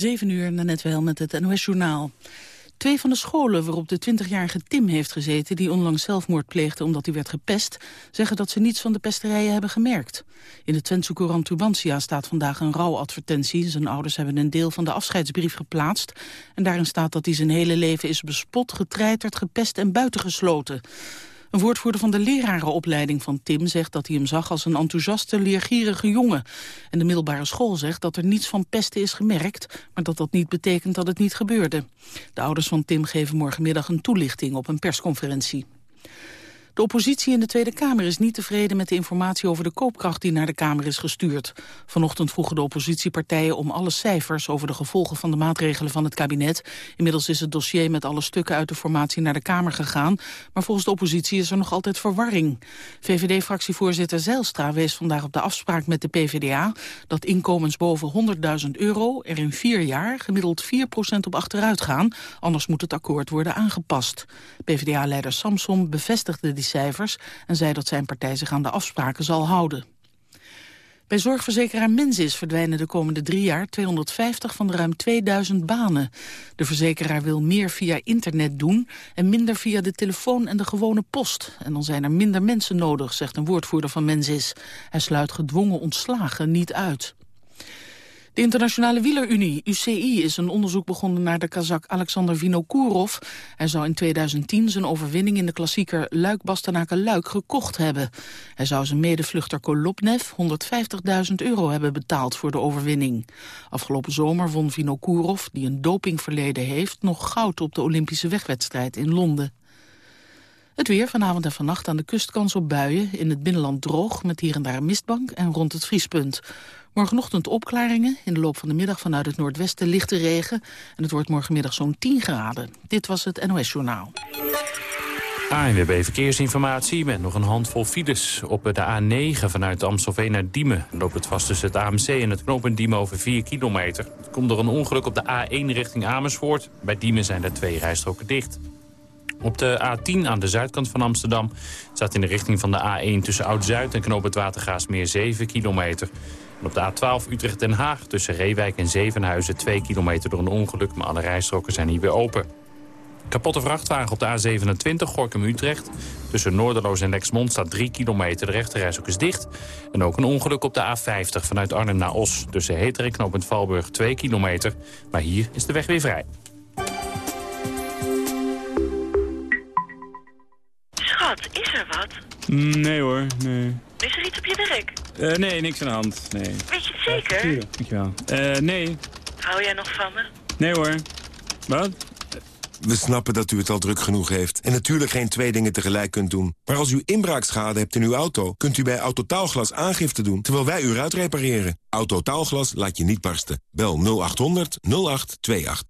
7 uur, net wel met het NOS-journaal. Twee van de scholen waarop de 20-jarige Tim heeft gezeten... die onlangs zelfmoord pleegde omdat hij werd gepest... zeggen dat ze niets van de pesterijen hebben gemerkt. In de Twentse Courant staat vandaag een rouwadvertentie. Zijn ouders hebben een deel van de afscheidsbrief geplaatst. En daarin staat dat hij zijn hele leven is bespot, getreiterd, gepest en buitengesloten. Een woordvoerder van de lerarenopleiding van Tim zegt dat hij hem zag als een enthousiaste, leergierige jongen. En de middelbare school zegt dat er niets van pesten is gemerkt, maar dat dat niet betekent dat het niet gebeurde. De ouders van Tim geven morgenmiddag een toelichting op een persconferentie. De oppositie in de Tweede Kamer is niet tevreden met de informatie over de koopkracht die naar de Kamer is gestuurd. Vanochtend vroegen de oppositiepartijen om alle cijfers over de gevolgen van de maatregelen van het kabinet. Inmiddels is het dossier met alle stukken uit de formatie naar de Kamer gegaan. Maar volgens de oppositie is er nog altijd verwarring. VVD-fractievoorzitter Zijlstra wees vandaag op de afspraak met de PvdA dat inkomens boven 100.000 euro er in vier jaar gemiddeld 4% op achteruit gaan. Anders moet het akkoord worden aangepast. PvdA-leider Samson bevestigde die cijfers en zei dat zijn partij zich aan de afspraken zal houden. Bij zorgverzekeraar Mensis verdwijnen de komende drie jaar 250 van de ruim 2000 banen. De verzekeraar wil meer via internet doen en minder via de telefoon en de gewone post. En dan zijn er minder mensen nodig, zegt een woordvoerder van Mensis. Hij sluit gedwongen ontslagen niet uit. De Internationale Wielerunie, UCI, is een onderzoek begonnen naar de Kazak Alexander Vinokourov. Hij zou in 2010 zijn overwinning in de klassieker Luik-Bastenaken-Luik gekocht hebben. Hij zou zijn medevluchter Kolobnev 150.000 euro hebben betaald voor de overwinning. Afgelopen zomer won Vinokourov, die een dopingverleden heeft, nog goud op de Olympische wegwedstrijd in Londen. Het weer vanavond en vannacht aan de kust kans op buien. In het binnenland droog, met hier en daar mistbank en rond het vriespunt. Morgenochtend opklaringen, in de loop van de middag vanuit het noordwesten lichte regen. En het wordt morgenmiddag zo'n 10 graden. Dit was het NOS Journaal. ANWB Verkeersinformatie met nog een handvol files. Op de A9 vanuit Amstelveen naar Diemen loopt het vast tussen het AMC en het knooppunt Diemen over 4 kilometer. Komt door een ongeluk op de A1 richting Amersfoort. Bij Diemen zijn er twee rijstroken dicht. Op de A10 aan de zuidkant van Amsterdam staat in de richting van de A1 tussen Oud-Zuid en Knoop het Watergaasmeer 7 kilometer. En op de A12 Utrecht-Den Haag tussen Reewijk en Zevenhuizen 2 kilometer door een ongeluk, maar alle rijstroken zijn hier weer open. Kapotte vrachtwagen op de A27 Gorkum-Utrecht. Tussen Noorderloos en Lexmond staat 3 kilometer. De rechterreis ook is dicht. En ook een ongeluk op de A50 vanuit Arnhem naar Os. Tussen Heter en Valburg 2 kilometer. Maar hier is de weg weer vrij. Schat, is er wat? Nee hoor, nee. Is er iets op je werk? Uh, nee, niks aan de hand, nee. Weet je het zeker? Ja, dankjewel. Uh, nee. Hou jij nog van me? Nee hoor. Wat? We snappen dat u het al druk genoeg heeft en natuurlijk geen twee dingen tegelijk kunt doen. Maar als u inbraakschade hebt in uw auto, kunt u bij Autotaalglas aangifte doen terwijl wij u eruit repareren. Autotaalglas laat je niet barsten. Bel 0800 0828.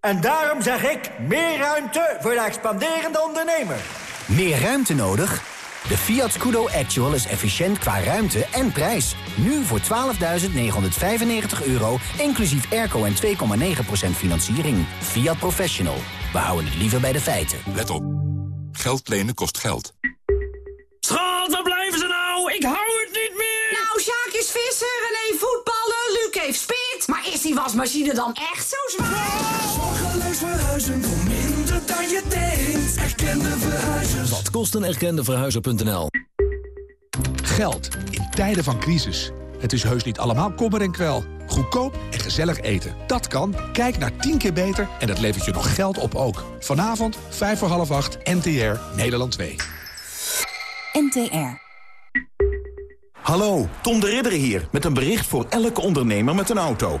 En daarom zeg ik meer ruimte voor de expanderende ondernemer. Meer ruimte nodig? De Fiat Scudo Actual is efficiënt qua ruimte en prijs. Nu voor 12.995 euro, inclusief airco en 2,9% financiering. Fiat Professional. We houden het liever bij de feiten. Let op. Geld lenen kost geld. Schat, waar blijven ze nou? Ik hou het niet meer! Nou, Sjaak is vissen, René voetballen, Luc heeft spit. Is die wasmachine dan echt zo zwaar? Zorgeloos verhuizen voor minder dan je denkt. Erkende verhuizers. Wat kost een erkende verhuizer.nl? Geld in tijden van crisis. Het is heus niet allemaal kommer en kwel. Goedkoop en gezellig eten. Dat kan. Kijk naar 10 keer beter en dat levert je nog geld op ook. Vanavond, 5 voor half 8, NTR, Nederland 2. NTR. Hallo, Tom de Ridder hier met een bericht voor elke ondernemer met een auto.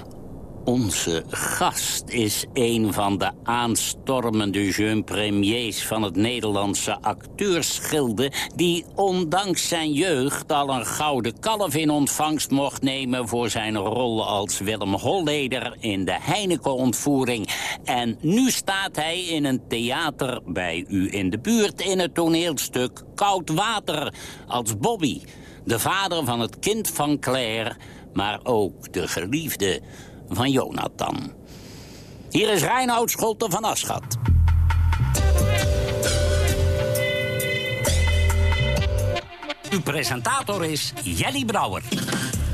Onze gast is een van de aanstormende jeune premiers van het Nederlandse acteursschilde... die ondanks zijn jeugd al een gouden kalf in ontvangst mocht nemen... voor zijn rol als Willem Holleder in de Heineken-ontvoering. En nu staat hij in een theater bij u in de buurt in het toneelstuk Koud Water... als Bobby, de vader van het kind van Claire... maar ook de geliefde van Jonathan. Hier is Reinoud Scholte van Aschat. Uw presentator is Jelly Brouwer.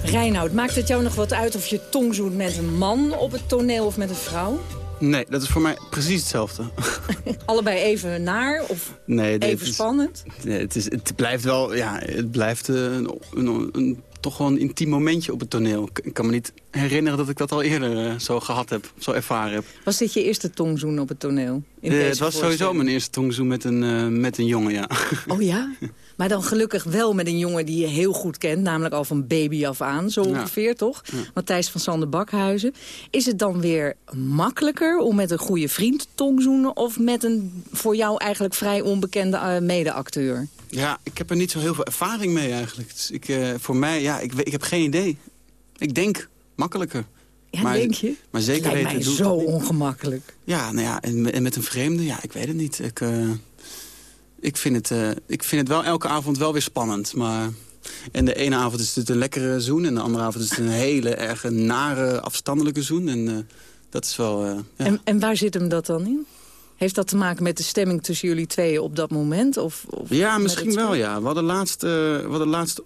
Reinoud, maakt het jou nog wat uit of je tong zoent met een man op het toneel of met een vrouw? Nee, dat is voor mij precies hetzelfde. Allebei even naar of nee, even is, spannend? Nee, het, is, het blijft wel, ja, het blijft een, een, een toch wel een intiem momentje op het toneel. Ik kan me niet herinneren dat ik dat al eerder uh, zo gehad heb, zo ervaren heb. Was dit je eerste tongzoen op het toneel? In uh, het was sowieso mijn eerste tongzoen met een, uh, met een jongen, ja. Oh ja? Maar dan gelukkig wel met een jongen die je heel goed kent. Namelijk al van baby af aan, zo ongeveer, toch? Ja. Matthijs van Sander Bakhuizen. Is het dan weer makkelijker om met een goede vriend te tongzoenen... of met een voor jou eigenlijk vrij onbekende medeacteur? Ja, ik heb er niet zo heel veel ervaring mee eigenlijk. Dus ik, uh, voor mij, ja, ik, ik heb geen idee. Ik denk makkelijker. Ja, maar, denk je? Maar zeker weten... mij zo ongemakkelijk. Ja, nou ja, en, en, met een vreemde, ja, ik weet het niet. Ik, uh, ik, vind het, uh, ik vind het wel elke avond wel weer spannend, maar... En de ene avond is het een lekkere zoen... en de andere avond is het een hele erg nare, afstandelijke zoen. En dat is wel... Ja. En, en waar zit hem dat dan in? Heeft dat te maken met de stemming tussen jullie tweeën op dat moment? Of, of ja, misschien wel, ja. We hadden laatst, uh, we hadden laatst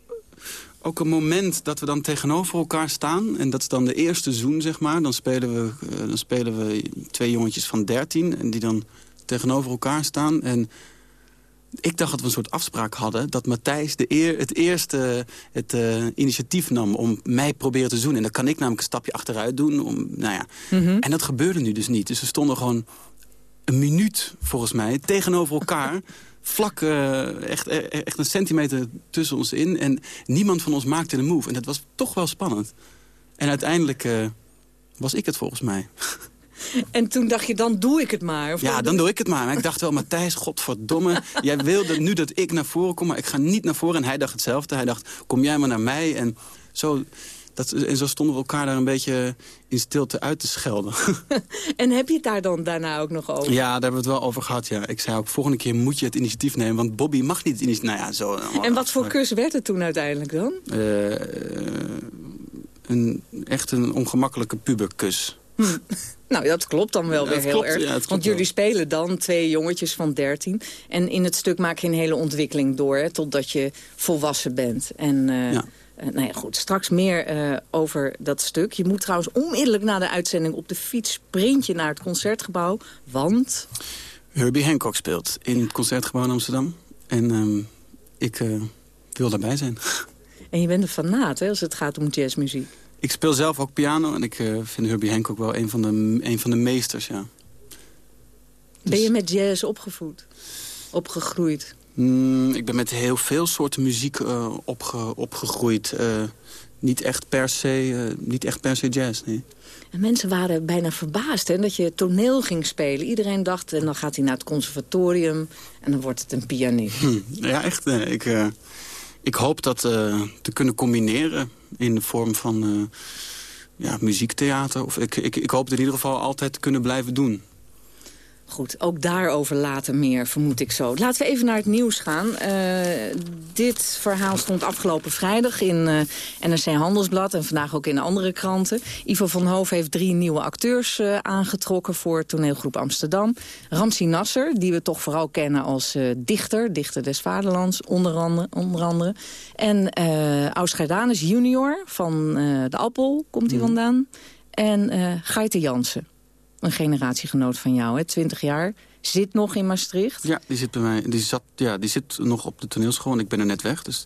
ook een moment dat we dan tegenover elkaar staan. En dat is dan de eerste zoen, zeg maar. Dan spelen we, uh, dan spelen we twee jongetjes van 13 en die dan tegenover elkaar staan. En ik dacht dat we een soort afspraak hadden... dat Matthijs de eer, het eerste het, uh, initiatief nam om mij proberen te zoenen. En dan kan ik namelijk een stapje achteruit doen. Om, nou ja. Mm -hmm. En dat gebeurde nu dus niet. Dus we stonden gewoon een minuut, volgens mij, tegenover elkaar... vlak, uh, echt, echt een centimeter tussen ons in. En niemand van ons maakte een move. En dat was toch wel spannend. En uiteindelijk uh, was ik het volgens mij. En toen dacht je, dan doe ik het maar? Of ja, dan doe ik het maar. Maar ik dacht wel, Matthijs, godverdomme... jij wilde nu dat ik naar voren kom, maar ik ga niet naar voren. En hij dacht hetzelfde. Hij dacht, kom jij maar naar mij. En zo... Dat, en zo stonden we elkaar daar een beetje in stilte uit te schelden. en heb je het daar dan daarna ook nog over? Ja, daar hebben we het wel over gehad, ja. Ik zei ook, volgende keer moet je het initiatief nemen... want Bobby mag niet het initiatief... Nou ja, zo... En wat voor kus werd het toen uiteindelijk dan? Uh, een, echt een ongemakkelijke puberkus. Hm. Nou, dat klopt dan wel ja, weer heel klopt, erg. Ja, Want jullie spelen dan twee jongetjes van 13. En in het stuk maak je een hele ontwikkeling door... Hè, totdat je volwassen bent. En... Uh, ja. Uh, nou ja, goed, straks meer uh, over dat stuk. Je moet trouwens onmiddellijk na de uitzending op de fiets sprintje naar het Concertgebouw. Want... Herbie Hancock speelt in het Concertgebouw in Amsterdam. En um, ik uh, wil daarbij zijn. En je bent een fanaat hè, als het gaat om jazzmuziek. Ik speel zelf ook piano en ik vind Herbie Hancock wel een van de, een van de meesters, ja. Dus... Ben je met jazz opgevoed? Opgegroeid? Mm, ik ben met heel veel soorten muziek uh, opge, opgegroeid. Uh, niet, echt per se, uh, niet echt per se jazz, nee. En mensen waren bijna verbaasd hè, dat je toneel ging spelen. Iedereen dacht, en dan gaat hij naar het conservatorium... en dan wordt het een pianist. Hm, ja, echt. ik, ik hoop dat te kunnen combineren in de vorm van ja, muziektheater. Of ik, ik, ik hoop het in ieder geval altijd te kunnen blijven doen. Goed, ook daarover later meer, vermoed ik zo. Laten we even naar het nieuws gaan. Uh, dit verhaal stond afgelopen vrijdag in uh, NRC Handelsblad... en vandaag ook in andere kranten. Ivo van Hoof heeft drie nieuwe acteurs uh, aangetrokken... voor toneelgroep Amsterdam. Ramsi Nasser, die we toch vooral kennen als dichter... dichter des vaderlands, onder andere. Onder andere. En Ausgerdanus junior van de Appel, komt hij mm. vandaan. En Gaite Jansen een generatiegenoot van jou, hè? 20 jaar, zit nog in Maastricht. Ja, die zit bij mij. Die, zat, ja, die zit nog op de toneelschool en ik ben er net weg. Dus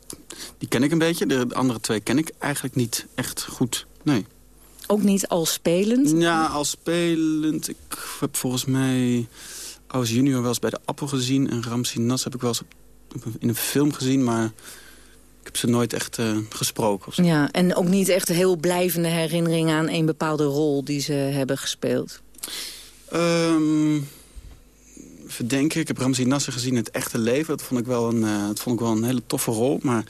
die ken ik een beetje. De andere twee ken ik eigenlijk niet echt goed. Nee. Ook niet als spelend? Ja, als spelend. Ik heb volgens mij als junior wel eens bij de Appel gezien. En Ramsi Nas heb ik wel eens op, op, in een film gezien. Maar ik heb ze nooit echt uh, gesproken. Ja, en ook niet echt heel blijvende herinneringen aan een bepaalde rol die ze hebben gespeeld? Um, verdenken. Ik heb Ramzi Nasser gezien in het echte leven. Dat vond ik wel een, uh, dat vond ik wel een hele toffe rol. Maar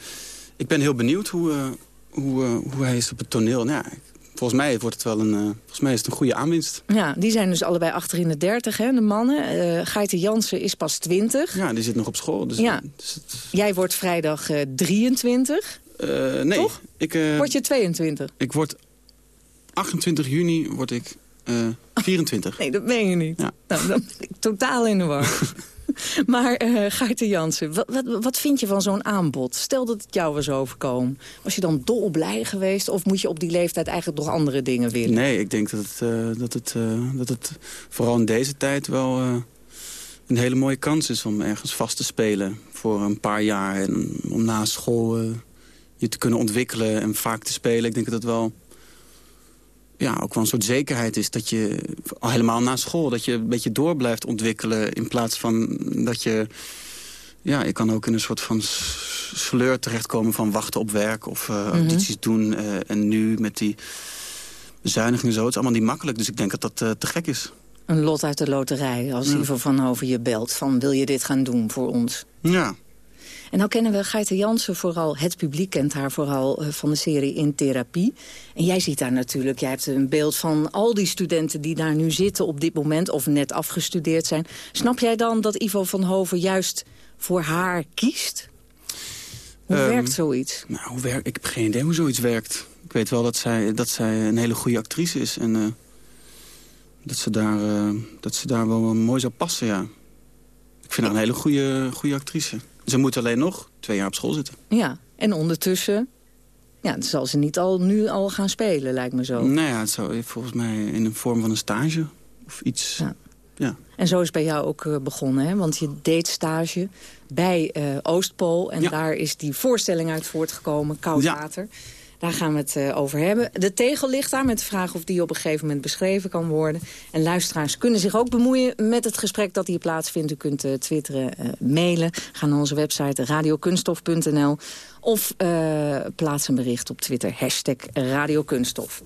ik ben heel benieuwd hoe, uh, hoe, uh, hoe hij is op het toneel. Nou, ja, volgens mij wordt het wel een, volgens mij is het een goede aanwinst. Ja, die zijn dus allebei achter in de dertig, hè, de mannen. Uh, Gaite Jansen is pas 20. Ja, die zit nog op school. Dus, ja. Dus het... Jij wordt vrijdag 23. nee. Toch? Ik, word je 22? Ik word 28 juni word ik 24. Nee, dat meen je niet. Ja. Nou, dan ben ik totaal in de war. maar uh, Gaarten Jansen, wat, wat, wat, vind je van zo'n aanbod? Stel dat het jou was overkomen. Was je dan dolblij geweest? Of moet je op die leeftijd eigenlijk nog andere dingen willen? Nee, ik denk dat het, uh, dat het, uh, dat het vooral in deze tijd wel een hele mooie kans is... om ergens vast te spelen voor een paar jaar. En om na school je te kunnen ontwikkelen en vaak te spelen. Ik denk dat het wel ja, ook wel een soort zekerheid is dat je al helemaal na school... dat je een beetje door blijft ontwikkelen in plaats van dat je... Ja, je kan ook in een soort van sleur terechtkomen van wachten op werk... of uh, audities doen uh, en nu met die bezuinigingen zo. Het is allemaal niet makkelijk, dus ik denk dat dat uh, te gek is. Een lot uit de loterij, als ja. Ivo van Hoven je belt... van wil je dit gaan doen voor ons? Ja, en nou kennen we Geite Jansen vooral, het publiek kent haar vooral uh, van de serie In Therapie. En jij ziet daar natuurlijk, jij hebt een beeld van al die studenten die daar nu zitten op dit moment of net afgestudeerd zijn. Snap jij dan dat Ivo van Hoven juist voor haar kiest? Hoe um, werkt zoiets? Nou, hoe werkt, ik heb geen idee hoe zoiets werkt. Ik weet wel dat zij, dat zij een hele goede actrice is en uh, dat, ze daar, uh, dat ze daar wel mooi zou passen, ja. Ik vind haar een hele goede, goede actrice. Ze moet alleen nog twee jaar op school zitten. Ja, en ondertussen ja, zal ze niet al, nu al gaan spelen, lijkt me zo. Nou ja, het zou volgens mij in de vorm van een stage of iets. Ja. ja. En zo is bij jou ook uh, begonnen, hè? want je deed stage bij uh, Oostpool. En ja. daar is die voorstelling uit voortgekomen, Koud ja. Daar gaan we het uh, over hebben. De tegel ligt daar met de vraag of die op een gegeven moment beschreven kan worden. En luisteraars kunnen zich ook bemoeien met het gesprek dat hier plaatsvindt. U kunt uh, twitteren, uh, mailen. Ga naar onze website radiokunstof.nl. Of plaats een bericht op Twitter, hashtag radiokunststof.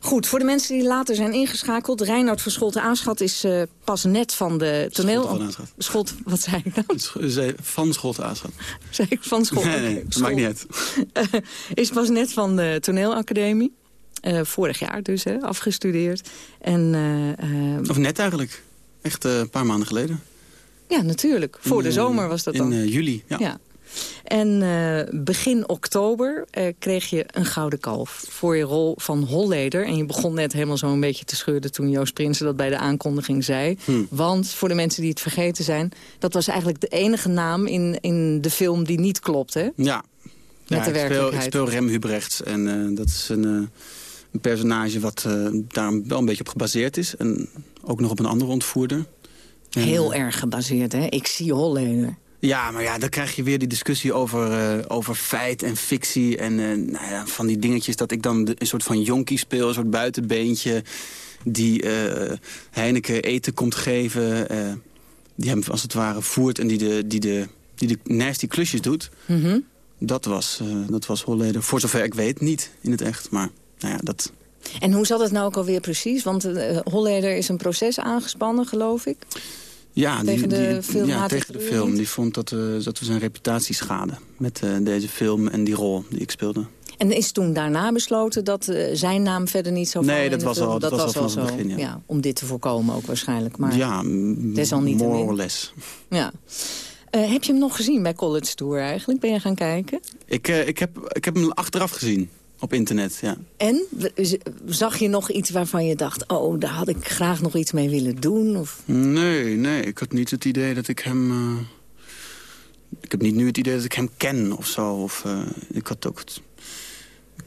Goed, voor de mensen die later zijn ingeschakeld. Reinoud van Scholte-Aanschat is pas net van de toneel... Scholte wat zei ik nou? Van Scholte-Aanschat. Zei ik van Scholte? Nee, nee, dat maakt niet uit. is pas net van de toneelacademie. Uh, vorig jaar dus, hè, afgestudeerd. En, of net eigenlijk. Echt een paar maanden geleden. Ja, natuurlijk. Voor in, de zomer was dat dan. In juli, ja. ja. En begin oktober kreeg je een gouden kalf voor je rol van Holleder. En je begon net helemaal zo een beetje te schudden toen Joost Prinsen dat bij de aankondiging zei. Hm. Want voor de mensen die het vergeten zijn... dat was eigenlijk de enige naam in, in de film die niet klopt, hè? Ja, met ja, de ik, speel, ik speel Rem Hubrechts en uh, dat is een, een personage wat uh, daar wel een beetje op gebaseerd is. En ook nog op een andere ontvoerder. En, Heel erg gebaseerd, hè? Ik zie Holleder. Ja, maar ja, dan krijg je weer die discussie over, over feit en fictie. En nou ja, van die dingetjes dat ik dan een soort van jonkie speel, een soort buitenbeentje... die Heineken eten komt geven, die hem als het ware voert... en die de, die de, die de nasty klusjes doet... Mm -hmm. Dat was, dat was Holleder. Voor zover ik weet niet in het echt. Maar nou ja, dat... En hoe zat het nou ook alweer precies? Want Holleder is een proces aangespannen, geloof ik? Ja, tegen die, de film. Ja, tegen de film. Die vond dat, uh, dat we zijn reputatie schaden. Met deze film en die rol die ik speelde. En is toen daarna besloten dat zijn naam verder niet zou vallen Nee, dat was film? al, dat, dat was was al vanaf zo. het begin, ja. ja. Om dit te voorkomen ook waarschijnlijk. Maar ja, desalniettemin. more or less. Ja. Heb je hem nog gezien bij College Tour eigenlijk? Ben je gaan kijken? Ik, ik, heb, ik heb hem achteraf gezien op internet, ja. En? Zag je nog iets waarvan je dacht... oh, daar had ik graag nog iets mee willen doen? Of? Nee, nee. Ik had niet het idee dat ik hem... Uh, ik heb niet nu het idee dat ik hem ken of zo. Of, ik, had ook het,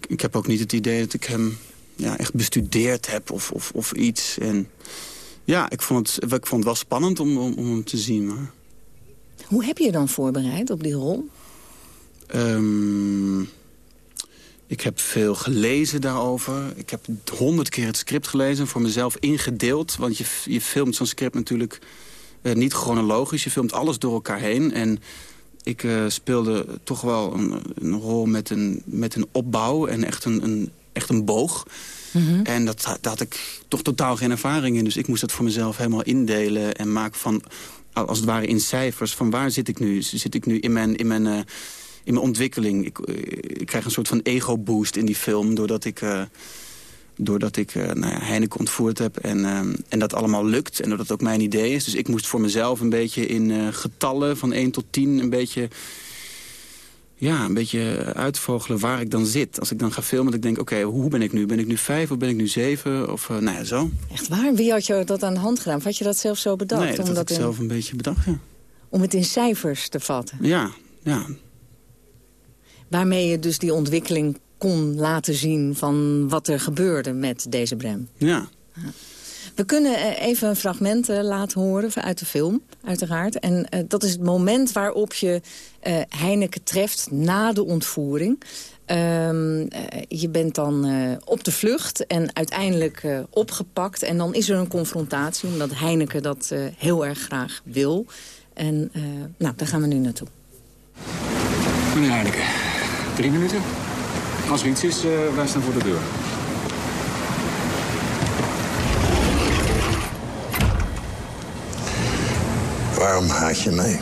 ik, heb ook niet het idee dat ik hem ja, echt bestudeerd heb of, of, of iets. En ja, ik vond, het, ik vond het wel spannend om, om, om hem te zien, maar... Hoe heb je je dan voorbereid op die rol? Um, ik heb veel gelezen daarover. Ik heb honderd keer het script gelezen, voor mezelf ingedeeld. Want je, je filmt zo'n script natuurlijk uh, niet chronologisch. Je filmt alles door elkaar heen. En ik eh, speelde toch wel een, een, rol met een, met een opbouw en echt een, een, echt een boog. Mhm. En dat, daar had ik toch totaal geen ervaring in. Dus ik moest dat voor mezelf helemaal indelen en maken van, als het ware in cijfers, van waar zit ik nu? Zit ik nu in mijn, in mijn, eh, in mijn ontwikkeling? Ik, eh, ik krijg een soort van ego-boost in die film, doordat ik... eh, doordat ik eh, nou ja, Heineken ontvoerd heb en, en dat allemaal lukt. En doordat het ook mijn idee is. Dus ik moest voor mezelf een beetje in getallen van 1 tot 10... een beetje, ja, een beetje uitvogelen waar ik dan zit. Als ik dan ga filmen, dat ik denk, oké, hoe ben ik nu? Ben ik nu 5 of ben ik nu 7? Of uh, nou ja, zo. Echt waar? Wie had je dat aan de hand gedaan? Of had je dat zelf zo bedacht? Nee, dat had ik in, zelf een beetje bedacht, ja. Om het in cijfers te vatten? Ja, ja. Waarmee je dus die ontwikkeling kon laten zien van wat er gebeurde met deze Brem. Ja. We kunnen even een fragment laten horen uit de film, uiteraard. En uh, dat is het moment waarop je uh, Heineken treft na de ontvoering. Uh, je bent dan op de vlucht en uiteindelijk opgepakt. En dan is er een confrontatie, omdat Heineken dat heel erg graag wil. En nou, daar gaan we nu naartoe. Meneer Heineken, drie minuten? Als er iets is, uh, wij staan voor de deur. Waarom haat je mij?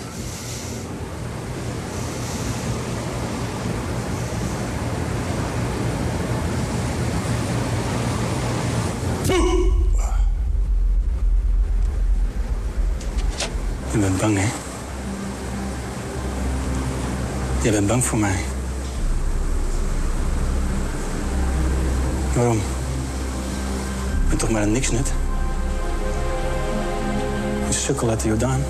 Je bent bang, hè? Je bent bang voor mij. Waarom? Ik ben toch maar een niks net? Een sukkel uit de Jordaan.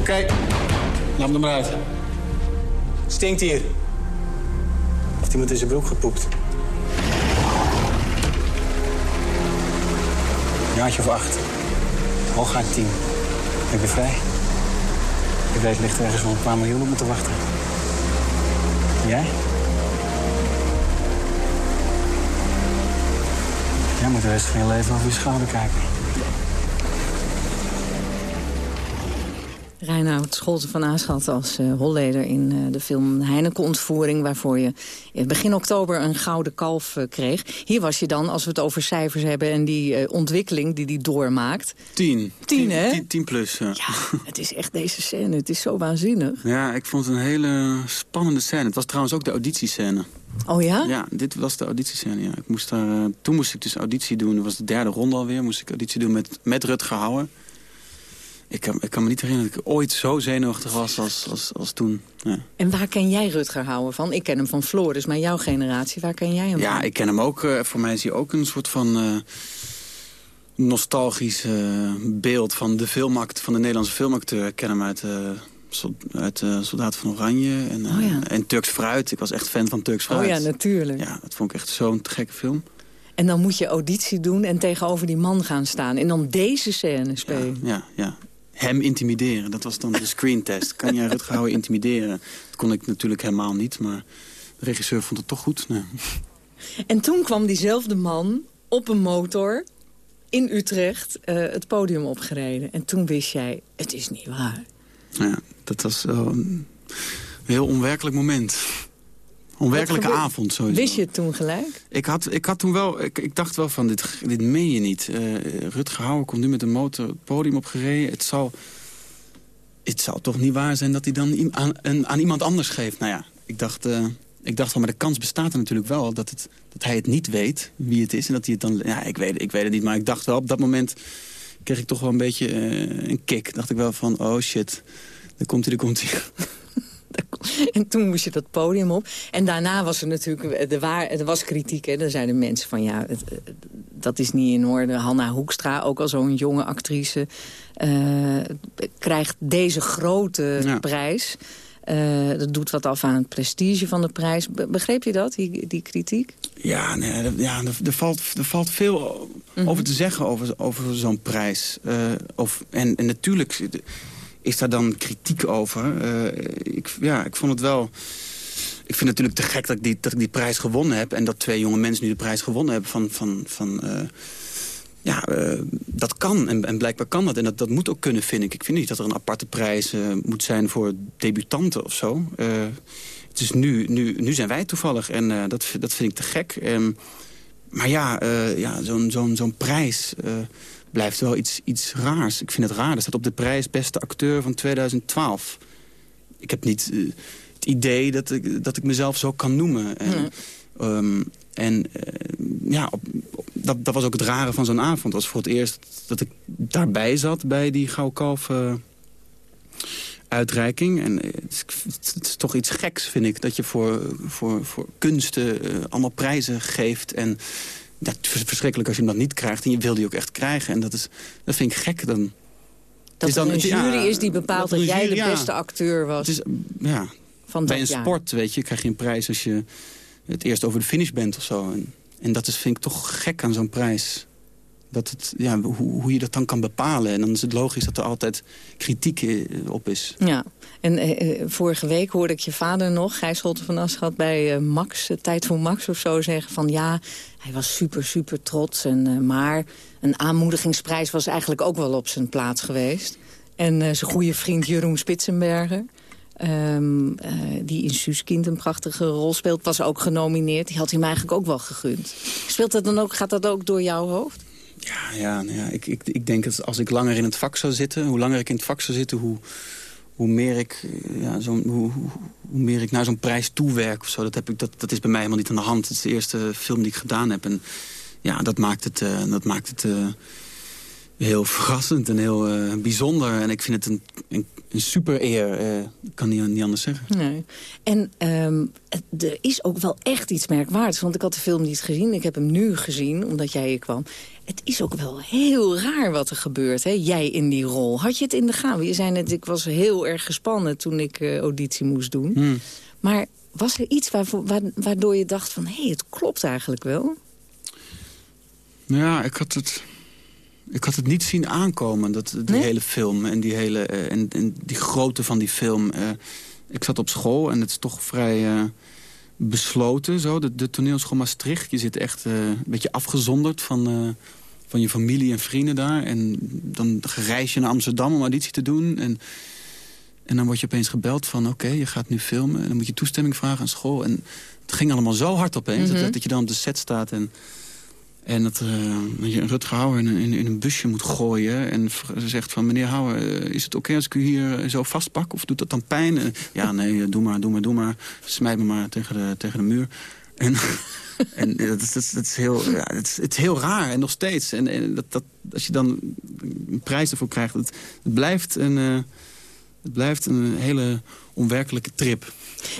Oké, okay. laat hem er maar uit. Stinkt hier. Heeft iemand in zijn broek gepoept? Jaartje of acht. Hooguit tien. Ik ben vrij. Ik weet, ligt ergens wel een paar miljoen op te wachten. Jij? Jij moet de rest van je leven over je schouder kijken. Reinoud Scholten van Aaschat als uh, holleder in uh, de film Heineken-ontvoering... waarvoor je begin oktober een gouden kalf uh, kreeg. Hier was je dan, als we het over cijfers hebben... en die ontwikkeling die die doormaakt. Tien. Tien, hè? Tien, tien plus, ja. ja. Het is echt deze scène, het is zo waanzinnig. Ja, ik vond het een hele spannende scène. Het was trouwens ook de auditiescène. Oh ja? Ja, dit was de auditiescène, ja. Ik moest daar, toen moest ik dus auditie doen. Dat was de derde ronde alweer. Moest ik auditie doen met, met Rutger Hauer. Ik kan, ik kan me niet herinneren dat ik ooit zo zenuwachtig was als, als, als toen. Ja. En waar ken jij Rutger Hauer van? Ik ken hem van Floris, maar jouw generatie, waar ken jij hem ja, van? Ja, ik ken hem ook. Uh, voor mij is hij ook een soort van uh, nostalgisch uh, beeld van de, filmact, van de Nederlandse filmacteur. Ik ken hem uit, uit Soldaat van Oranje en, oh, ja. en Turks Fruit. Ik was echt fan van Turks Fruit. Oh ja, natuurlijk. Ja, dat vond ik echt zo'n gekke film. En dan moet je auditie doen en tegenover die man gaan staan. En dan deze scène spelen. Ja, ja, ja hem intimideren. Dat was dan de screentest. Kan jij Rutger Hauer intimideren? Dat kon ik natuurlijk helemaal niet, maar de regisseur vond het toch goed. Nee. En toen kwam diezelfde man op een motor in Utrecht uh, het podium opgereden. En toen wist jij, het is niet waar. Ja, dat was wel een heel onwerkelijk moment. Onwerkelijke avond sowieso. Wist je het toen gelijk? Ik, had, ik, had toen wel, ik, ik dacht wel van, dit, dit meen je niet. Uh, Rutger Hauer komt nu met een motor het podium opgereden. Het zal, het zal toch niet waar zijn dat hij dan aan, aan, aan iemand anders geeft. Nou ja, ik dacht, uh, ik dacht wel, maar de kans bestaat er natuurlijk wel... Dat, het, dat hij het niet weet wie het is. En dat hij het dan... Ja, ik weet, ik weet het niet, maar ik dacht wel op dat moment... kreeg ik toch wel een beetje uh, een kick. Dacht ik wel van, oh shit, daar komt hij, daar komt hij. En toen moest je dat podium op. En daarna was er natuurlijk, er, waar, er was kritiek. Hè. Er zeiden mensen van, ja, het, dat is niet in orde. Hanna Hoekstra, ook al zo'n jonge actrice... Uh, krijgt deze grote ja. prijs. Uh, dat doet wat af aan het prestige van de prijs. Be begreep je dat, die, die kritiek? Ja, nee, ja er, er, valt, er valt veel mm -hmm. over te zeggen over, over zo'n prijs. Uh, of, en, en natuurlijk is daar dan kritiek over. Uh, ik, ja, ik vond het wel... ik vind het natuurlijk te gek dat ik, die, dat ik die prijs gewonnen heb... en dat twee jonge mensen nu de prijs gewonnen hebben van... van, van uh, ja, uh, dat kan en, en, blijkbaar kan dat. En dat, dat moet ook kunnen, vind ik. Ik vind niet dat er een aparte prijs moet zijn voor debutanten of zo. het is nu, nu, nu zijn wij toevallig en dat, dat vind ik te gek. Um, maar ja, ja zo'n zo'n zo'n prijs blijft wel iets, iets raars. Ik vind het raar. Er staat op de prijs beste acteur van 2012. Ik heb niet uh, het idee dat ik, dat ik mezelf zo kan noemen. En, um, en uh, ja, op, op, dat, dat was ook het rare van zo'n avond. Het was voor het eerst dat ik daarbij zat bij die Gauwkalf uh, uitreiking. En het is, het is, toch iets geks, vind ik, dat je voor, voor, voor kunsten allemaal prijzen geeft... en dat is verschrikkelijk als je hem dan niet krijgt. En je wil die ook echt krijgen. En dat, is, dat vind ik gek. Dan, dat is dan, een jury ja, is die bepaalt dat, dat jij jury, de beste acteur was. Is, ja, van bij een jaar. sport weet je, krijg je een prijs als je het eerst over de finish bent of zo. En, en dat is, vind ik toch gek aan zo'n prijs. Dat het, ja, hoe, hoe je dat dan kan bepalen. En dan is het logisch dat er altijd kritiek op is. Ja, en eh, vorige week hoorde ik je vader nog, Gijs Scholte van Aschat... bij uh, Max, Tijd voor Max of zo, zeggen van... ja, hij was super, super trots. En, uh, maar een aanmoedigingsprijs was eigenlijk ook wel op zijn plaats geweest. En zijn goede vriend Jeroen Spitsenberger... Um, die in Suuskind een prachtige rol speelt, was ook genomineerd. Die had hij hem eigenlijk ook wel gegund. Speelt dat dan ook, gaat dat ook door jouw hoofd? Ja, ja, ja. Ik, ik, ik denk dat als ik langer in het vak zou zitten... hoe langer ik in het vak zou zitten, hoe, hoe meer ik, ja, zo, hoe, hoe, meer ik naar zo'n prijs toewerk of zo. Dat, heb ik, dat, dat is bij mij helemaal niet aan de hand. Het is de eerste film die ik gedaan heb. En ja, dat maakt het, uh, dat maakt het uh, heel verrassend en heel bijzonder. En ik vind het een, een, super eer. Ik kan niet, niet anders zeggen. Nee. En um, er is ook wel echt iets merkwaardigs. Want ik had de film niet gezien. Ik heb hem nu gezien, omdat jij hier kwam. Het is ook wel heel raar wat er gebeurt, hè? jij in die rol. Had je het in de gaten? Je zei net, ik was heel erg gespannen toen ik uh, auditie moest doen. Hmm. Maar was er iets waarvoor, waardoor je dacht van... hé, hey, het klopt eigenlijk wel? Ja, ik had het, ik had het niet zien aankomen, dat, die nee? hele film. En die, hele, uh, en, en, die grootte van die film. Uh, ik zat op school en het is toch vrij besloten, zo, de, de toneelschool Maastricht. Je zit echt een beetje afgezonderd van van je familie en vrienden daar. En dan reis je naar Amsterdam om auditie te doen. En, en dan word je opeens gebeld van... oké, okay, je gaat nu filmen. En dan moet je toestemming vragen aan school. En het ging allemaal zo hard opeens. Mm -hmm. dat, dat, je dan op de set staat en... En dat, uh, dat je Rutger Hauer in, in, in, een busje moet gooien. En zegt van, meneer Hauer, is het oké als ik u hier zo vastpak? Of doet dat dan pijn? Ja, nee, doe maar, doe maar, doe maar. Smijt me maar tegen de, tegen de muur. En, en dat, is, dat, is, heel, het, is, heel raar en nog steeds. En, en dat, dat, als je dan een prijs ervoor krijgt, het, het blijft een, het blijft een hele onwerkelijke trip.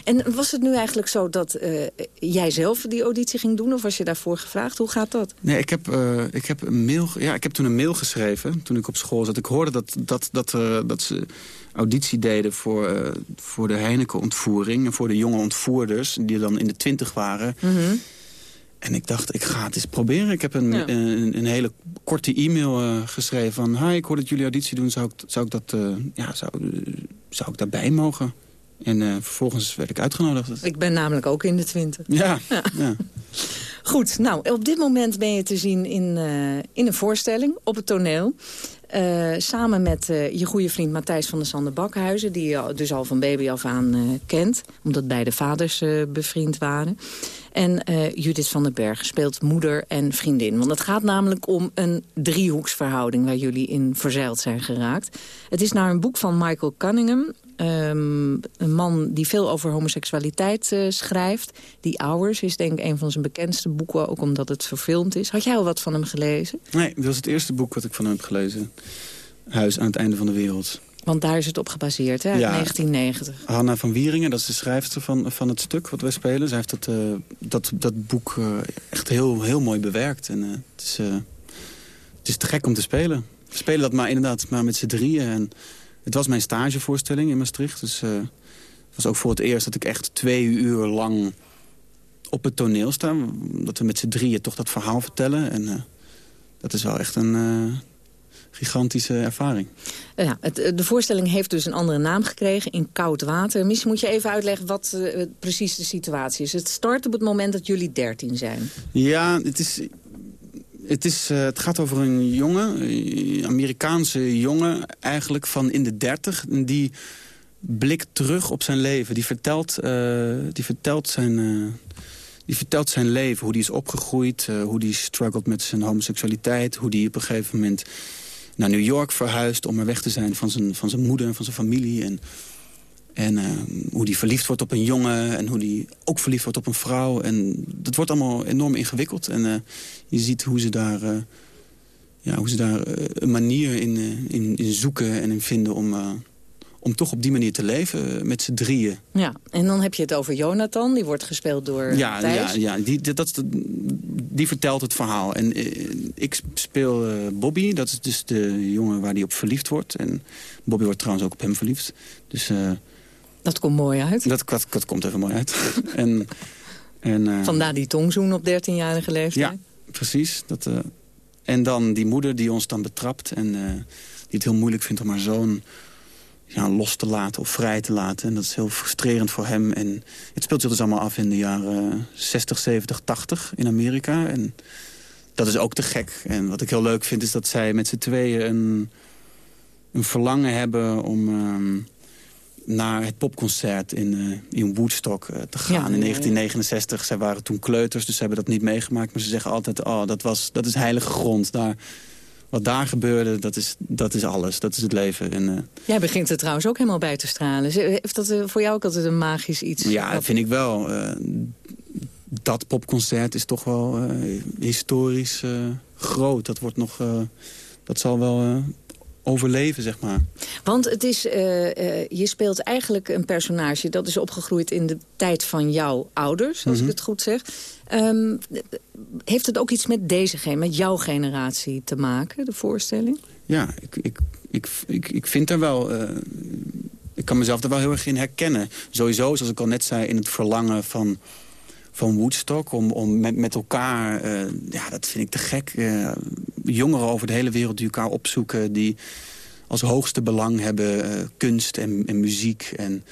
En was het nu eigenlijk zo dat uh, jij zelf die auditie ging doen? Of was je daarvoor gevraagd? Hoe gaat dat? Nee, ik heb, uh, ik heb, een, mail, ja, ik heb toen een mail geschreven toen ik op school zat. Ik hoorde dat, dat, dat, uh, dat ze auditie deden voor, voor de Heineken-ontvoering... en voor de jonge ontvoerders, die dan in de twintig waren... Mm -hmm. En ik dacht, ik ga het eens proberen. Ik heb een, ja. een, een, hele korte e-mail uh, geschreven van... hi, ik hoor dat jullie auditie doen, zou ik, zou ik, dat, uh, ja, zou, zou ik daarbij mogen? En vervolgens werd ik uitgenodigd. Ik ben namelijk ook in de twintig. Ja, ja. ja. Goed, nou, op dit moment ben je te zien in, in een voorstelling op het toneel. Uh, samen met je goede vriend Matthijs van der Sander Bakhuizen... die je dus al van baby af aan kent, omdat beide vaders bevriend waren. En Judith van den Berg speelt moeder en vriendin. Want het gaat namelijk om een driehoeksverhouding... waar jullie in verzeild zijn geraakt. Het is naar een boek van Michael Cunningham... Um, een man die veel over homoseksualiteit schrijft. Die Hours is denk ik een van zijn bekendste boeken... ook omdat het verfilmd is. Had jij al wat van hem gelezen? Nee, dat was het eerste boek wat ik van hem heb gelezen. Huis aan het einde van de wereld. Want daar is het op gebaseerd, hè? Ja. 1990. Hanna van Wieringen, dat is de schrijfster van, van het stuk wat wij spelen. Zij heeft dat, uh, dat, dat boek uh, echt heel, heel mooi bewerkt. En het, is, het is te gek om te spelen. We spelen dat maar inderdaad maar met z'n drieën. En het was mijn stagevoorstelling in Maastricht. Dus het was ook voor het eerst dat ik echt twee uur lang op het toneel sta. Dat we met z'n drieën toch dat verhaal vertellen. En dat is wel echt een gigantische ervaring. Ja, het, de voorstelling heeft dus een andere naam gekregen, In Koud Water. Misschien moet je even uitleggen wat precies de situatie is. Het start op het moment dat jullie 13 zijn. Ja, het is... Het, is, uh, het gaat over een jongen, een Amerikaanse jongen eigenlijk van in de 30... die blikt terug op zijn leven. Die vertelt, die vertelt zijn die vertelt zijn leven, hoe die is opgegroeid... Hoe die struggelt met zijn homoseksualiteit... hoe die op een gegeven moment naar New York verhuist... om er weg te zijn van zijn, van zijn moeder en van zijn familie. En, en uh, hoe die verliefd wordt op een jongen... en hoe die ook verliefd wordt op een vrouw. En dat wordt allemaal enorm ingewikkeld. En uh, je ziet hoe ze daar, ja, hoe ze daar een manier in, in, in, zoeken en in vinden... om om toch op die manier te leven met z'n drieën. Ja, en dan heb je het over Jonathan, die wordt gespeeld door ja, Thijs. Ja, ja die, dat, die vertelt het verhaal. En ik speel Bobby, dat is dus de jongen waar hij op verliefd wordt. En Bobby wordt trouwens ook op hem verliefd. Dus, dat komt mooi uit. Dat, dat, dat komt even mooi uit. en, en, Vandaar die tongzoen op 13-jarige leeftijd. Ja, precies. Dat, en dan die moeder die ons dan betrapt en die het heel moeilijk vindt om haar zoon ja, los te laten of vrij te laten. En dat is heel frustrerend voor hem. En het speelt zich dus allemaal af in de jaren 60, 70, 80 in Amerika. En dat is ook te gek. En wat ik heel leuk vind is dat zij met z'n tweeën een, een verlangen hebben om... Uh, naar het popconcert in, uh, in Woodstock uh, te gaan ja, in 1969. Zij waren toen kleuters, dus ze hebben dat niet meegemaakt. Maar ze zeggen altijd, oh, dat, was, dat is heilige grond. Daar, wat daar gebeurde, dat is, dat is alles. Dat is het leven. En, uh... Jij begint er trouwens ook helemaal bij te stralen. Heeft dat voor jou ook altijd een magisch iets? Ja, dat vind ik wel. Dat popconcert is toch wel historisch groot. Dat wordt nog... dat zal wel overleven, zeg maar. Want het is, uh, uh, je speelt eigenlijk een personage... dat is opgegroeid in de tijd van jouw ouders, als mm -hmm. ik het goed zeg. Um, heeft het ook iets met deze met jouw generatie te maken, de voorstelling? Ja, ik, ik, ik, ik, ik vind er wel... Uh, ik kan mezelf er wel heel erg in herkennen. Sowieso, zoals ik al net zei, in het verlangen van van Woodstock. Om, om met, met elkaar, uh, ja, dat vind ik te gek. Uh, jongeren over de hele wereld die elkaar opzoeken. Die als hoogste belang hebben uh, kunst en, en muziek. En,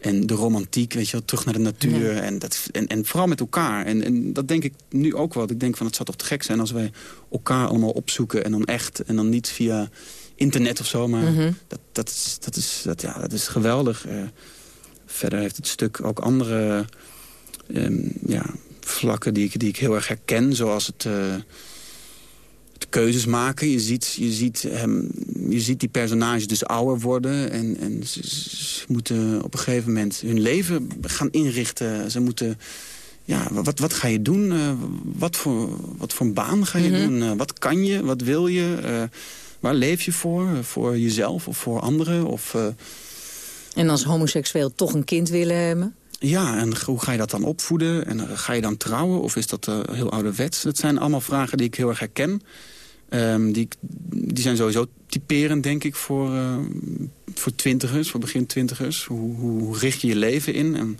en de romantiek, weet je wel, terug naar de natuur. En, dat, en, en vooral met elkaar. En, en dat denk ik nu ook wel. Ik denk van, het zou toch te gek zijn als wij elkaar allemaal opzoeken. En dan echt, en dan niet via internet of zo. Maar mm -hmm. dat, dat, is, dat, is, dat, ja, dat is geweldig. verder heeft het stuk ook andere um, ja, vlakken die ik, die ik heel erg herken. Zoals het, uh, het keuzes maken. Je ziet, je, ziet hem, je ziet die personages dus ouder worden. En, en ze, ze, moeten op een gegeven moment hun leven gaan inrichten. Ze moeten... Ja, wat, wat ga je doen? Uh, wat, voor, wat voor een baan ga je mm -hmm. doen? Uh, wat kan je? Wat wil je? Uh, waar leef je voor? voor jezelf of voor anderen? Of, en als homoseksueel toch een kind willen hebben? Ja, en hoe ga je dat dan opvoeden? En uh, ga je dan trouwen of is dat uh, heel ouderwets? Dat zijn allemaal vragen die ik heel erg herken. Um, die, die zijn sowieso typerend, denk ik, voor, uh, voor twintigers, voor begin twintigers. Hoe, hoe, richt je je leven in en,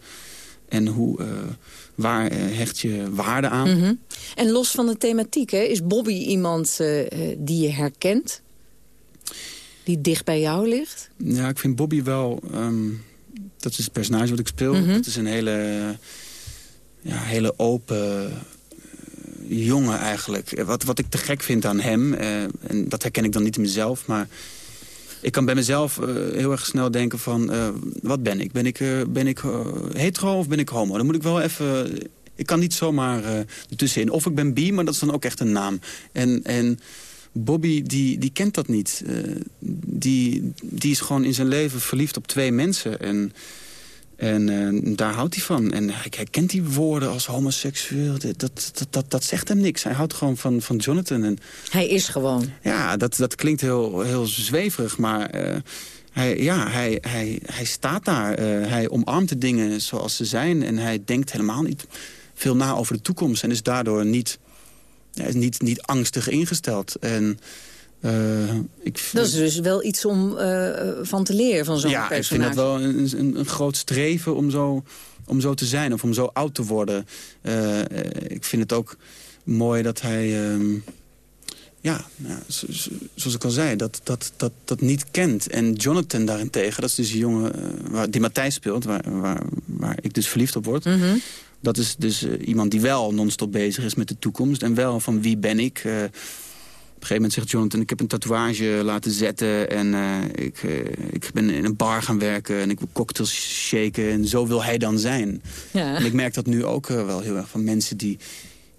en hoe, waar hecht je waarde aan? Mm -hmm. En los van de thematiek, hè, is Bobby iemand die je herkent? Die dicht bij jou ligt? Ja, ik vind Bobby wel... Um, dat is het personage wat ik speel. Mm -hmm. Het is een hele, ja, hele open uh, jongen eigenlijk. Wat, wat ik te gek vind aan hem, uh, en dat herken ik dan niet in mezelf... maar ik kan bij mezelf uh, heel erg snel denken van... wat ben ik? Ben ik, ben ik hetero of ben ik homo? Dan moet ik wel even... Ik kan niet zomaar ertussenin. Of ik ben bi, maar dat is dan ook echt een naam. En... en Bobby, die, die kent dat niet. Uh, die, die is gewoon in zijn leven verliefd op twee mensen. En, en uh, daar houdt hij van. En hij, hij, kent die woorden als homoseksueel. Dat, dat, dat, dat zegt hem niks. Hij houdt gewoon van, van Jonathan. En, hij is gewoon. Ja, dat, dat klinkt heel, heel zweverig, maar... Uh, hij, ja, hij, hij, hij staat daar. hij omarmt de dingen zoals ze zijn. En hij denkt helemaal niet veel na over de toekomst. En is daardoor niet hij is niet, niet angstig ingesteld. En, uh, ik dat is dus wel iets om uh, van te leren van zo'n ja, personage. Ja, ik vind dat wel een, een, een, groot streven om zo, om zo te zijn. Of om zo oud te worden. Uh, ik vind het ook mooi dat hij... ja, nou, zo- zo- zoals ik al zei, dat, dat, dat, dat niet kent. En Jonathan daarentegen, dat is dus een jongen eh, waar, die Matthijs speelt... Waar, waar, waar ik dus verliefd op word. Mhm. Dat is dus eh, iemand die wel non-stop bezig is met de toekomst. En wel van wie ben ik... eh, op een gegeven moment zegt Jonathan, ik heb een tatoeage laten zetten... en eh, ik, ik ben in een bar gaan werken en ik wil cocktails shaken... en zo wil hij dan zijn. Ja. En ik merk dat nu ook wel heel erg van mensen die,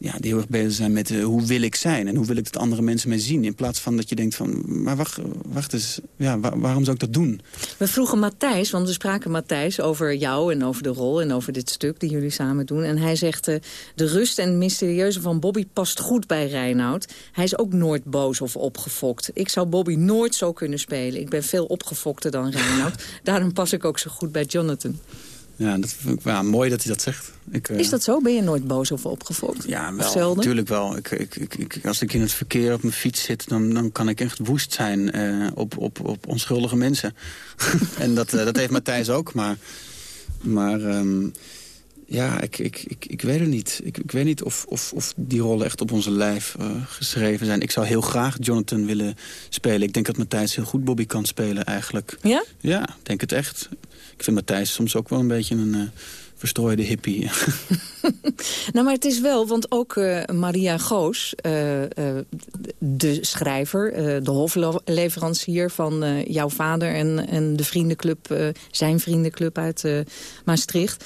ja, die heel erg bezig zijn met... eh, hoe wil ik zijn en hoe wil ik dat andere mensen mij zien... in plaats van dat je denkt van, maar wacht, wacht eens, ja, wa- waarom zou ik dat doen? We vroegen Matthijs, want we spraken Matthijs over jou en over de rol... en over dit stuk die jullie samen doen. En hij zegt, eh, de rust en mysterieuze van Bobby past goed bij Reinoud. Hij is ook nooit boos of opgefokt. Ik zou Bobby nooit zo kunnen spelen. Ik ben veel opgefokter dan Reinoud. Daarom pas ik ook zo goed bij Jonathan. Ja, dat vind ik ja, mooi dat hij dat zegt. Ik, eh, Is dat zo? Ben je nooit boos of opgefokt? Ja, wel, natuurlijk wel. Ik, ik, ik, ik- als ik in het verkeer op mijn fiets zit, dan, dan kan ik echt woest zijn eh, op, op, op onschuldige mensen. en dat, eh, dat heeft Matthijs ook, maar, maar ehm, ja, ik, ik, ik, ik weet het niet. Ik, ik weet niet of, of, of die rollen echt op onze lijf eh, geschreven zijn. Ik zou heel graag Jonathan willen spelen. Ik denk dat Matthijs heel goed Bobby kan spelen eigenlijk. Ja? Ja, ik denk het echt. Ik vind Matthijs soms ook wel een beetje een... eh, verstrooide hippie. Nou, maar het is wel, want ook eh, Maria Goos, eh, de schrijver, de hofleverancier van jouw vader en, en de vriendenclub, zijn vriendenclub uit Maastricht.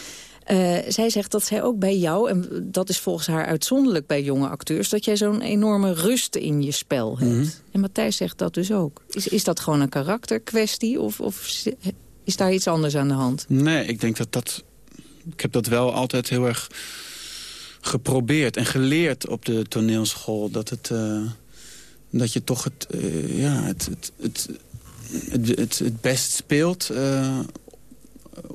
zij zegt dat zij ook bij jou, en dat is volgens haar uitzonderlijk bij jonge acteurs... dat jij zo'n enorme rust in je spel hebt. Mhm. En Matthijs zegt dat dus ook. Is, is dat gewoon een karakterkwestie of, of is daar iets anders aan de hand? Nee, ik denk dat dat... Ik heb dat wel altijd heel erg geprobeerd en geleerd op de toneelschool. Dat, het, eh, dat je toch het, eh, ja, het, het, het, het, het, het best speelt... eh,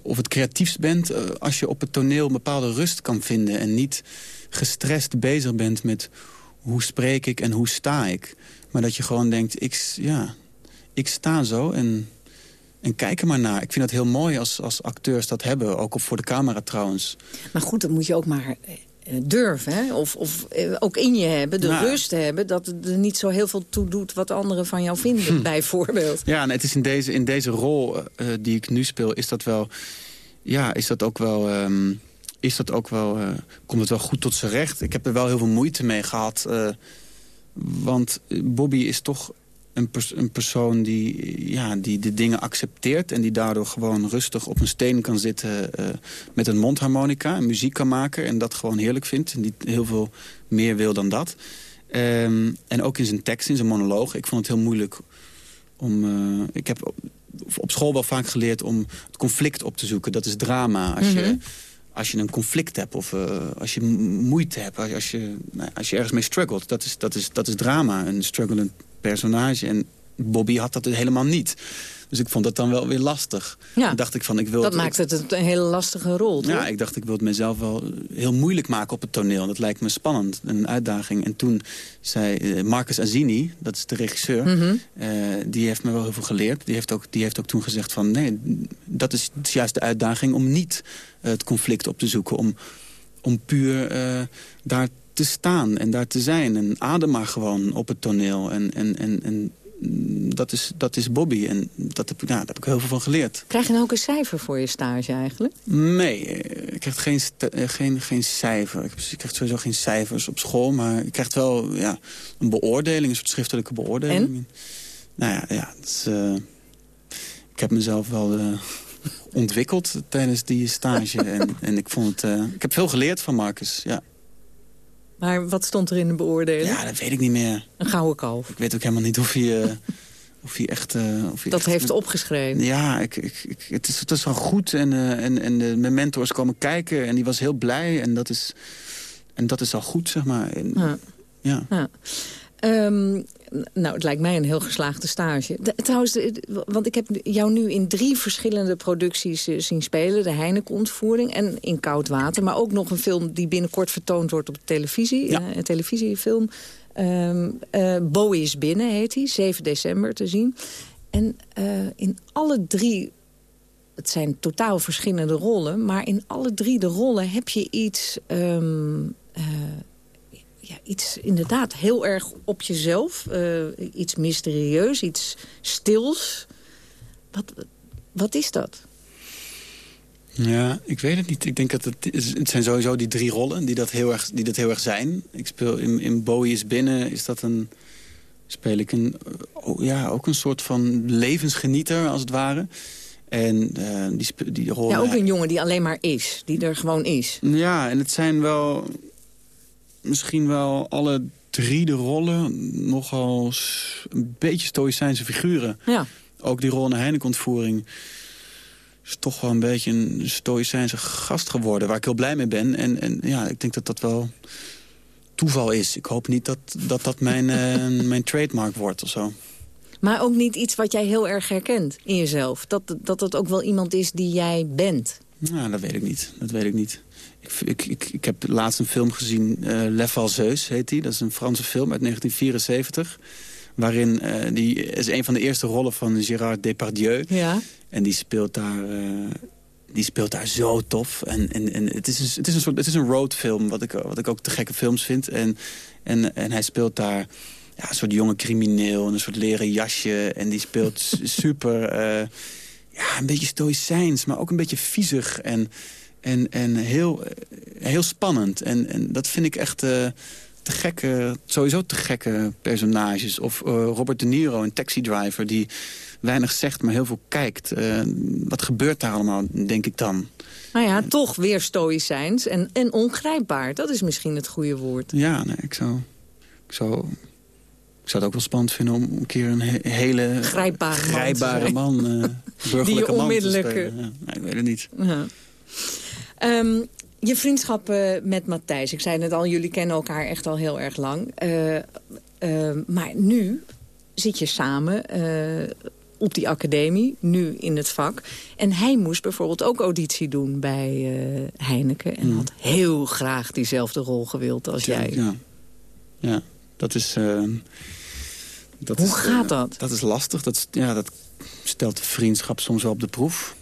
of het creatiefst bent als je op het toneel een bepaalde rust kan vinden... en niet gestrest bezig bent met hoe spreek ik en hoe sta ik. Maar dat je gewoon denkt, ik, ja, ik sta zo en, en kijk er maar naar. Ik vind dat heel mooi als, als acteurs dat hebben, ook op voor de camera trouwens. Maar goed, dat moet je ook maar eh, durven, hè? Of, of eh, ook in je hebben, de Nou. rust hebben... dat het er niet zo heel veel toe doet wat anderen van jou vinden, Hm. bijvoorbeeld. Ja, en het is in deze, in deze rol eh, die ik nu speel, is dat wel... Ja, is dat ook wel... ehm, is dat ook wel, komt het wel goed tot zijn recht. Ik heb er wel heel veel moeite mee gehad. eh, want Bobby is toch een, pers- een persoon die, ja, die de dingen accepteert... en die daardoor gewoon rustig op een steen kan zitten eh, met een mondharmonica... en muziek kan maken en dat gewoon heerlijk vindt. En die heel veel meer wil dan dat. Ehm, en ook in zijn tekst, in zijn monoloog. Ik vond het heel moeilijk om... eh, ik heb op, school wel vaak geleerd om het conflict op te zoeken. Dat is drama. Als je Mhm. als je een conflict hebt of eh, als je moeite hebt, als je, als je, nou, als je ergens mee struggelt, dat is, dat, is, dat is drama, een strugglend personage. En Bobby had dat helemaal niet. Dus ik vond dat dan wel weer lastig. Ja. Dan dacht ik van, ik wil Dat het- maakt het een hele lastige rol, toch? ja, ik dacht ik wil het mezelf wel heel moeilijk maken op het toneel. Dat lijkt me spannend, een uitdaging. En toen zei eh, Marcus Azini, dat is de regisseur... Mhm. eh, die heeft me wel heel veel geleerd. Die heeft ook, die heeft ook toen gezegd van... nee, dat is, dat is juist de uitdaging om niet eh, het conflict op te zoeken. Om, om puur eh, daar te staan en daar te zijn. En adem maar gewoon op het toneel. En, en, en, en dat, is, dat is Bobby. En dat heb, ik- ja, daar heb ik heel veel van geleerd. Krijg je nou ook een cijfer voor je stage eigenlijk? Nee, eh, ik krijg geen, eh, geen, geen cijfer. Ik, krijg sowieso geen cijfers op school. Maar ik krijg wel ja, een beoordeling, een soort schriftelijke beoordeling. En? Nou ja, ja is, eh, ik heb mezelf wel ontwikkeld tijdens die stage. en, en ik, vond het, ik heb veel geleerd van Marcus, ja. Maar wat stond er in de beoordeling? Ja, dat weet ik niet meer. Een gouden kalf. Ik weet ook helemaal niet of hij... eh, of hij echt... eh, of hij Dat echt- heeft opgeschreven. Ja, ik, ik, ik- het, is, het is wel goed. En, eh, en, en de, mijn mentors komen kijken en die was heel blij. En dat is, en dat is al goed, zeg maar. En, Ja. ja. Ja. Ehm, nou, het lijkt mij een heel geslaagde stage. De- trouwens, de- want ik heb jou nu in drie verschillende producties eh, zien spelen. De Heineken-ontvoering en in Koud Water. Maar ook nog een film die binnenkort vertoond wordt op de televisie. Ja. eh, een televisiefilm. Eh, Bowie is binnen, heet hij. 7 december te zien. En in alle drie... Het zijn totaal verschillende rollen. Maar in alle drie de rollen heb je iets... ehm, eh, ja, iets inderdaad heel erg op jezelf. eh, iets mysterieus, iets stils. Wat, wat is dat? Ja, ik weet het niet. Ik denk dat het, is, het zijn sowieso die drie rollen die dat heel erg, die dat heel erg zijn. Ik speel in, in Bowie is binnen, is dat een, speel ik een, oh, ja, ook een soort van levensgenieter als het ware. En eh, die, die rol... Ja, ook een jongen die alleen maar is. Die er gewoon is. Ja, en het zijn wel misschien wel alle drie de rollen nogal een beetje stoïcijnse figuren. Ja. Ook die rol in de Heineken-ontvoering is toch wel een beetje een stoïcijnse gast geworden... waar ik heel blij mee ben. En, en ja, ik denk dat dat wel toeval is. Ik hoop niet dat dat, dat mijn, eh, mijn trademark wordt of zo. Maar ook niet iets wat jij heel erg herkent in jezelf. Dat, dat het ook wel iemand is die jij bent. Nou, dat weet ik niet. Dat weet ik niet. Ik, ik, ik, ik heb laatst een film gezien, eh Les Valseuses heet die. Dat is een Franse film uit 1974. Waarin, eh, die is een van de eerste rollen van Gérard Depardieu. Ja. En die speelt daar, eh, die speelt daar zo tof. En, en, en het, is een, het, is een soort, het is een roadfilm, wat ik, wat ik ook te gekke films vind. En, en, en hij speelt daar ja, een soort jonge crimineel in een soort leren jasje. En die speelt super, ja, een beetje stoïcijns, maar ook een beetje viezig. En, en, en heel, heel spannend. En, en dat vind ik echt... eh, te gekke, sowieso te gekke personages. Of eh, Robert De Niro in Taxi Driver, die weinig zegt, maar heel veel kijkt. Eh, wat gebeurt daar allemaal, denk ik dan? Nou ja, toch weer stoïcijns en, en ongrijpbaar. Dat is misschien het goede woord. Ja, nee, ik zou, ik zou, ik zou het ook wel spannend vinden om een keer een he- hele Grijpbare man grijpbare man, burgerlijke Die je man te onmiddellijk, spelen. Ja, ik weet het niet. Ja. Ehm, je vriendschap met Matthijs. Ik zei net al, jullie kennen elkaar echt al heel erg lang. Eh, eh, maar nu zit je samen eh, op die academie, nu in het vak. En hij moest bijvoorbeeld ook auditie doen bij Heineken. En had heel graag diezelfde rol gewild als jij. Ja, ja dat is... dat Hoe is, gaat dat? Dat is lastig. Dat, ja, dat stelt de vriendschap soms wel op de proef.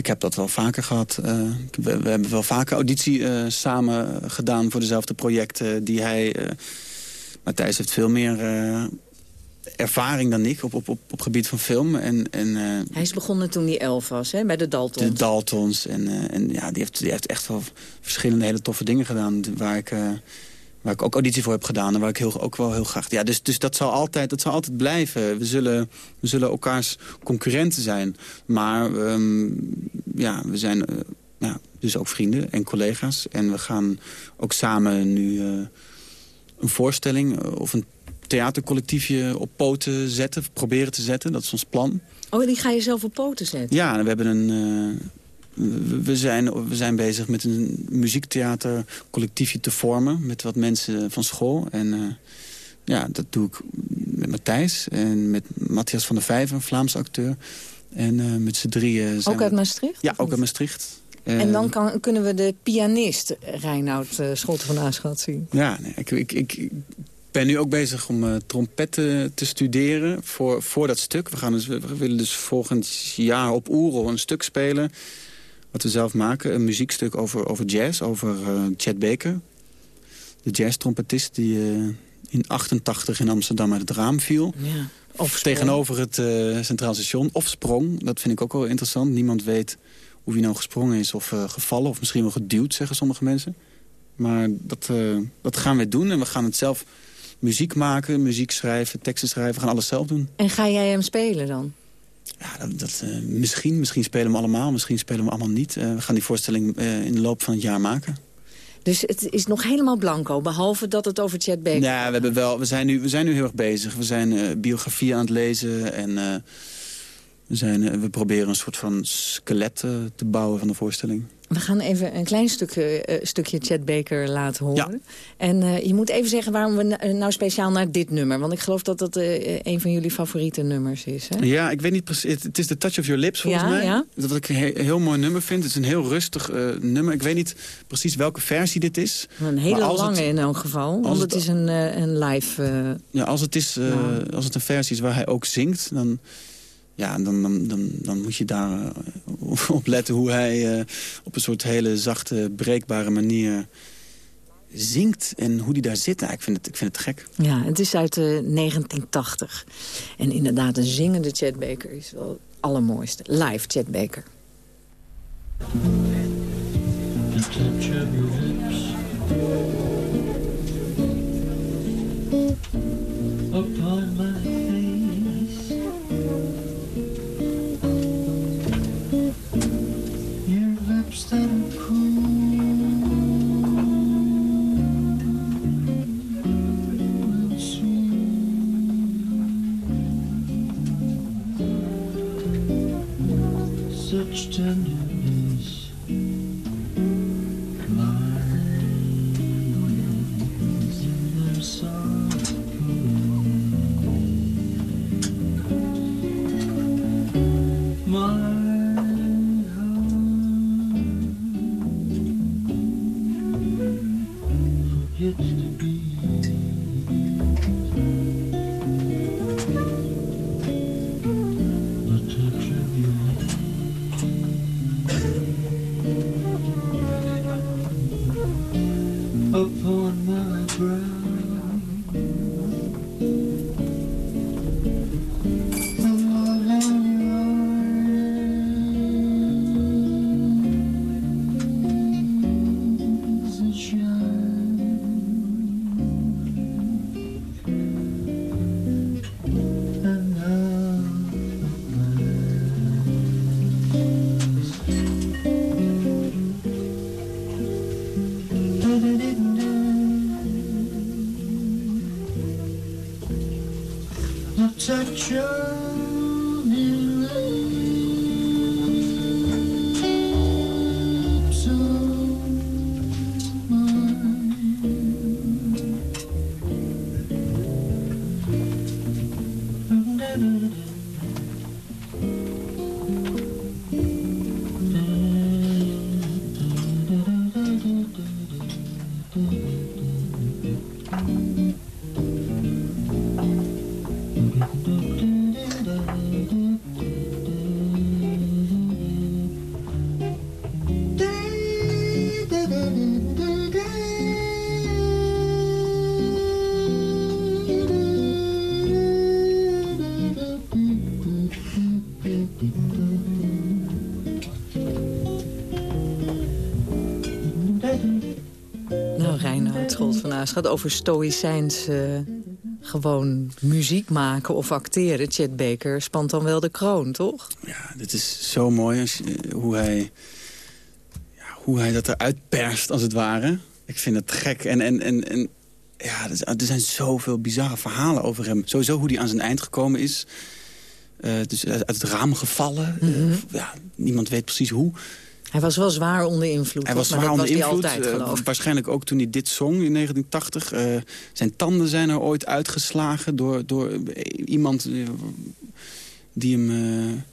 Ik heb dat wel vaker gehad. eh, we, we hebben wel vaker auditie eh, samen gedaan voor dezelfde projecten die hij... eh Matthijs heeft veel meer ervaring dan ik op, op, op, op gebied van film. En, en, Hij is begonnen toen hij elf was, hè, bij de Daltons. de Daltons. En, en ja, die heeft, die heeft echt wel verschillende hele toffe dingen gedaan. Waar ik, waar ik ook auditie voor heb gedaan. En waar ik heel, ook wel heel graag... Ja, dus dus dat, zal altijd, dat zal altijd blijven. We zullen, we zullen elkaars concurrenten zijn. Maar ehm, ja, we zijn eh, ja, dus ook vrienden en collega's. En we gaan ook samen nu eh, een voorstelling... eh, of een theatercollectiefje op poten zetten. Proberen te zetten. Dat is ons plan. Oh, die ga je zelf op poten zetten? Ja, we hebben een... we- zijn, we zijn bezig met een muziektheatercollectiefje te vormen... met wat mensen van school. En eh, ja, dat doe ik met Matthijs en met Matthias van der Vijver, een Vlaamse acteur. En eh, met z'n drieën Ook uit Maastricht? Ja, ook uit Maastricht. Eh, En dan kan, kunnen we de pianist Reinoud uh, Scholte van Aschat zien. Ja, nee, ik, ik, ik, ik ben nu ook bezig om uh, trompet te, te studeren voor, voor dat stuk. We, gaan dus, we willen dus volgend jaar op Oerol een stuk spelen... wat we zelf maken, een muziekstuk over, over jazz, over uh, Chet Baker. De jazz-trompetist die uh, in 88 in Amsterdam uit het raam viel. Ja. Of tegenover het uh, Centraal Station. Of sprong, dat vind ik ook wel interessant. Niemand weet of hij nou gesprongen is of gevallen. Of misschien wel geduwd, zeggen sommige mensen. Maar dat, dat gaan we doen. En we gaan het zelf muziek maken, muziek schrijven, teksten schrijven. We gaan alles zelf doen. En ga jij hem spelen dan? Ja, dat, dat uh, misschien. Misschien spelen we allemaal. Misschien spelen we allemaal niet. Uh, we gaan die voorstelling uh, in de loop van het jaar maken. Dus het is nog helemaal blanco, behalve dat het over Chet Baker Ja, we, hebben wel, we, zijn nu, we zijn nu heel erg bezig. We zijn uh, biografie aan het lezen en we, zijn, we proberen een soort van skelet te bouwen van de voorstelling. We gaan even een klein stukje, uh, stukje Chet Baker laten horen. Ja. En uh, je moet even zeggen waarom we nou speciaal naar dit nummer... want ik geloof dat dat uh, een van jullie favoriete nummers is. Hè? Ja, ik weet niet precies. Het is The Touch of Your Lips volgens ja, mij. Ja. Wat ik een he heel mooi nummer vind. Het is een heel rustig nummer. Ik weet niet precies welke versie dit is. Een hele lange het, in elk geval. Want het, het is een, een live... Ja, als het, is, nou. als het een versie is waar hij ook zingt... dan ja, dan, dan, dan, dan moet je daar uh, op letten hoe hij uh, op een soort hele zachte, breekbare manier... zingt en hoe die daar zit. Nou, ik, vind het, ik vind het gek. Ja, het is uit uh, 1980. En inderdaad, een zingende Chet Baker is wel het allermooiste. Live Chet Baker. upon my tenderness. Lions in My heart forgets to be the Aas gaat over stoïcijns eh, gewoon muziek maken of acteren. Chet Baker spant dan wel de kroon, toch? Ja, dit is zo mooi als je- hoe, hij, ja, hoe hij dat eruit perst, als het ware. Ik vind het gek. En, en, en, en ja, er, zijn zoveel bizarre verhalen over hem. Sowieso hoe hij aan zijn eind gekomen is. Eh, dus uit het raam gevallen. Eh, ja, niemand weet precies hoe. Hij was wel zwaar onder invloed. Hij was maar zwaar dat onder was invloed. altijd, ik. waarschijnlijk ook toen hij dit zong in 1980. Eh, zijn tanden zijn er ooit uitgeslagen door, door eh, iemand die, hem,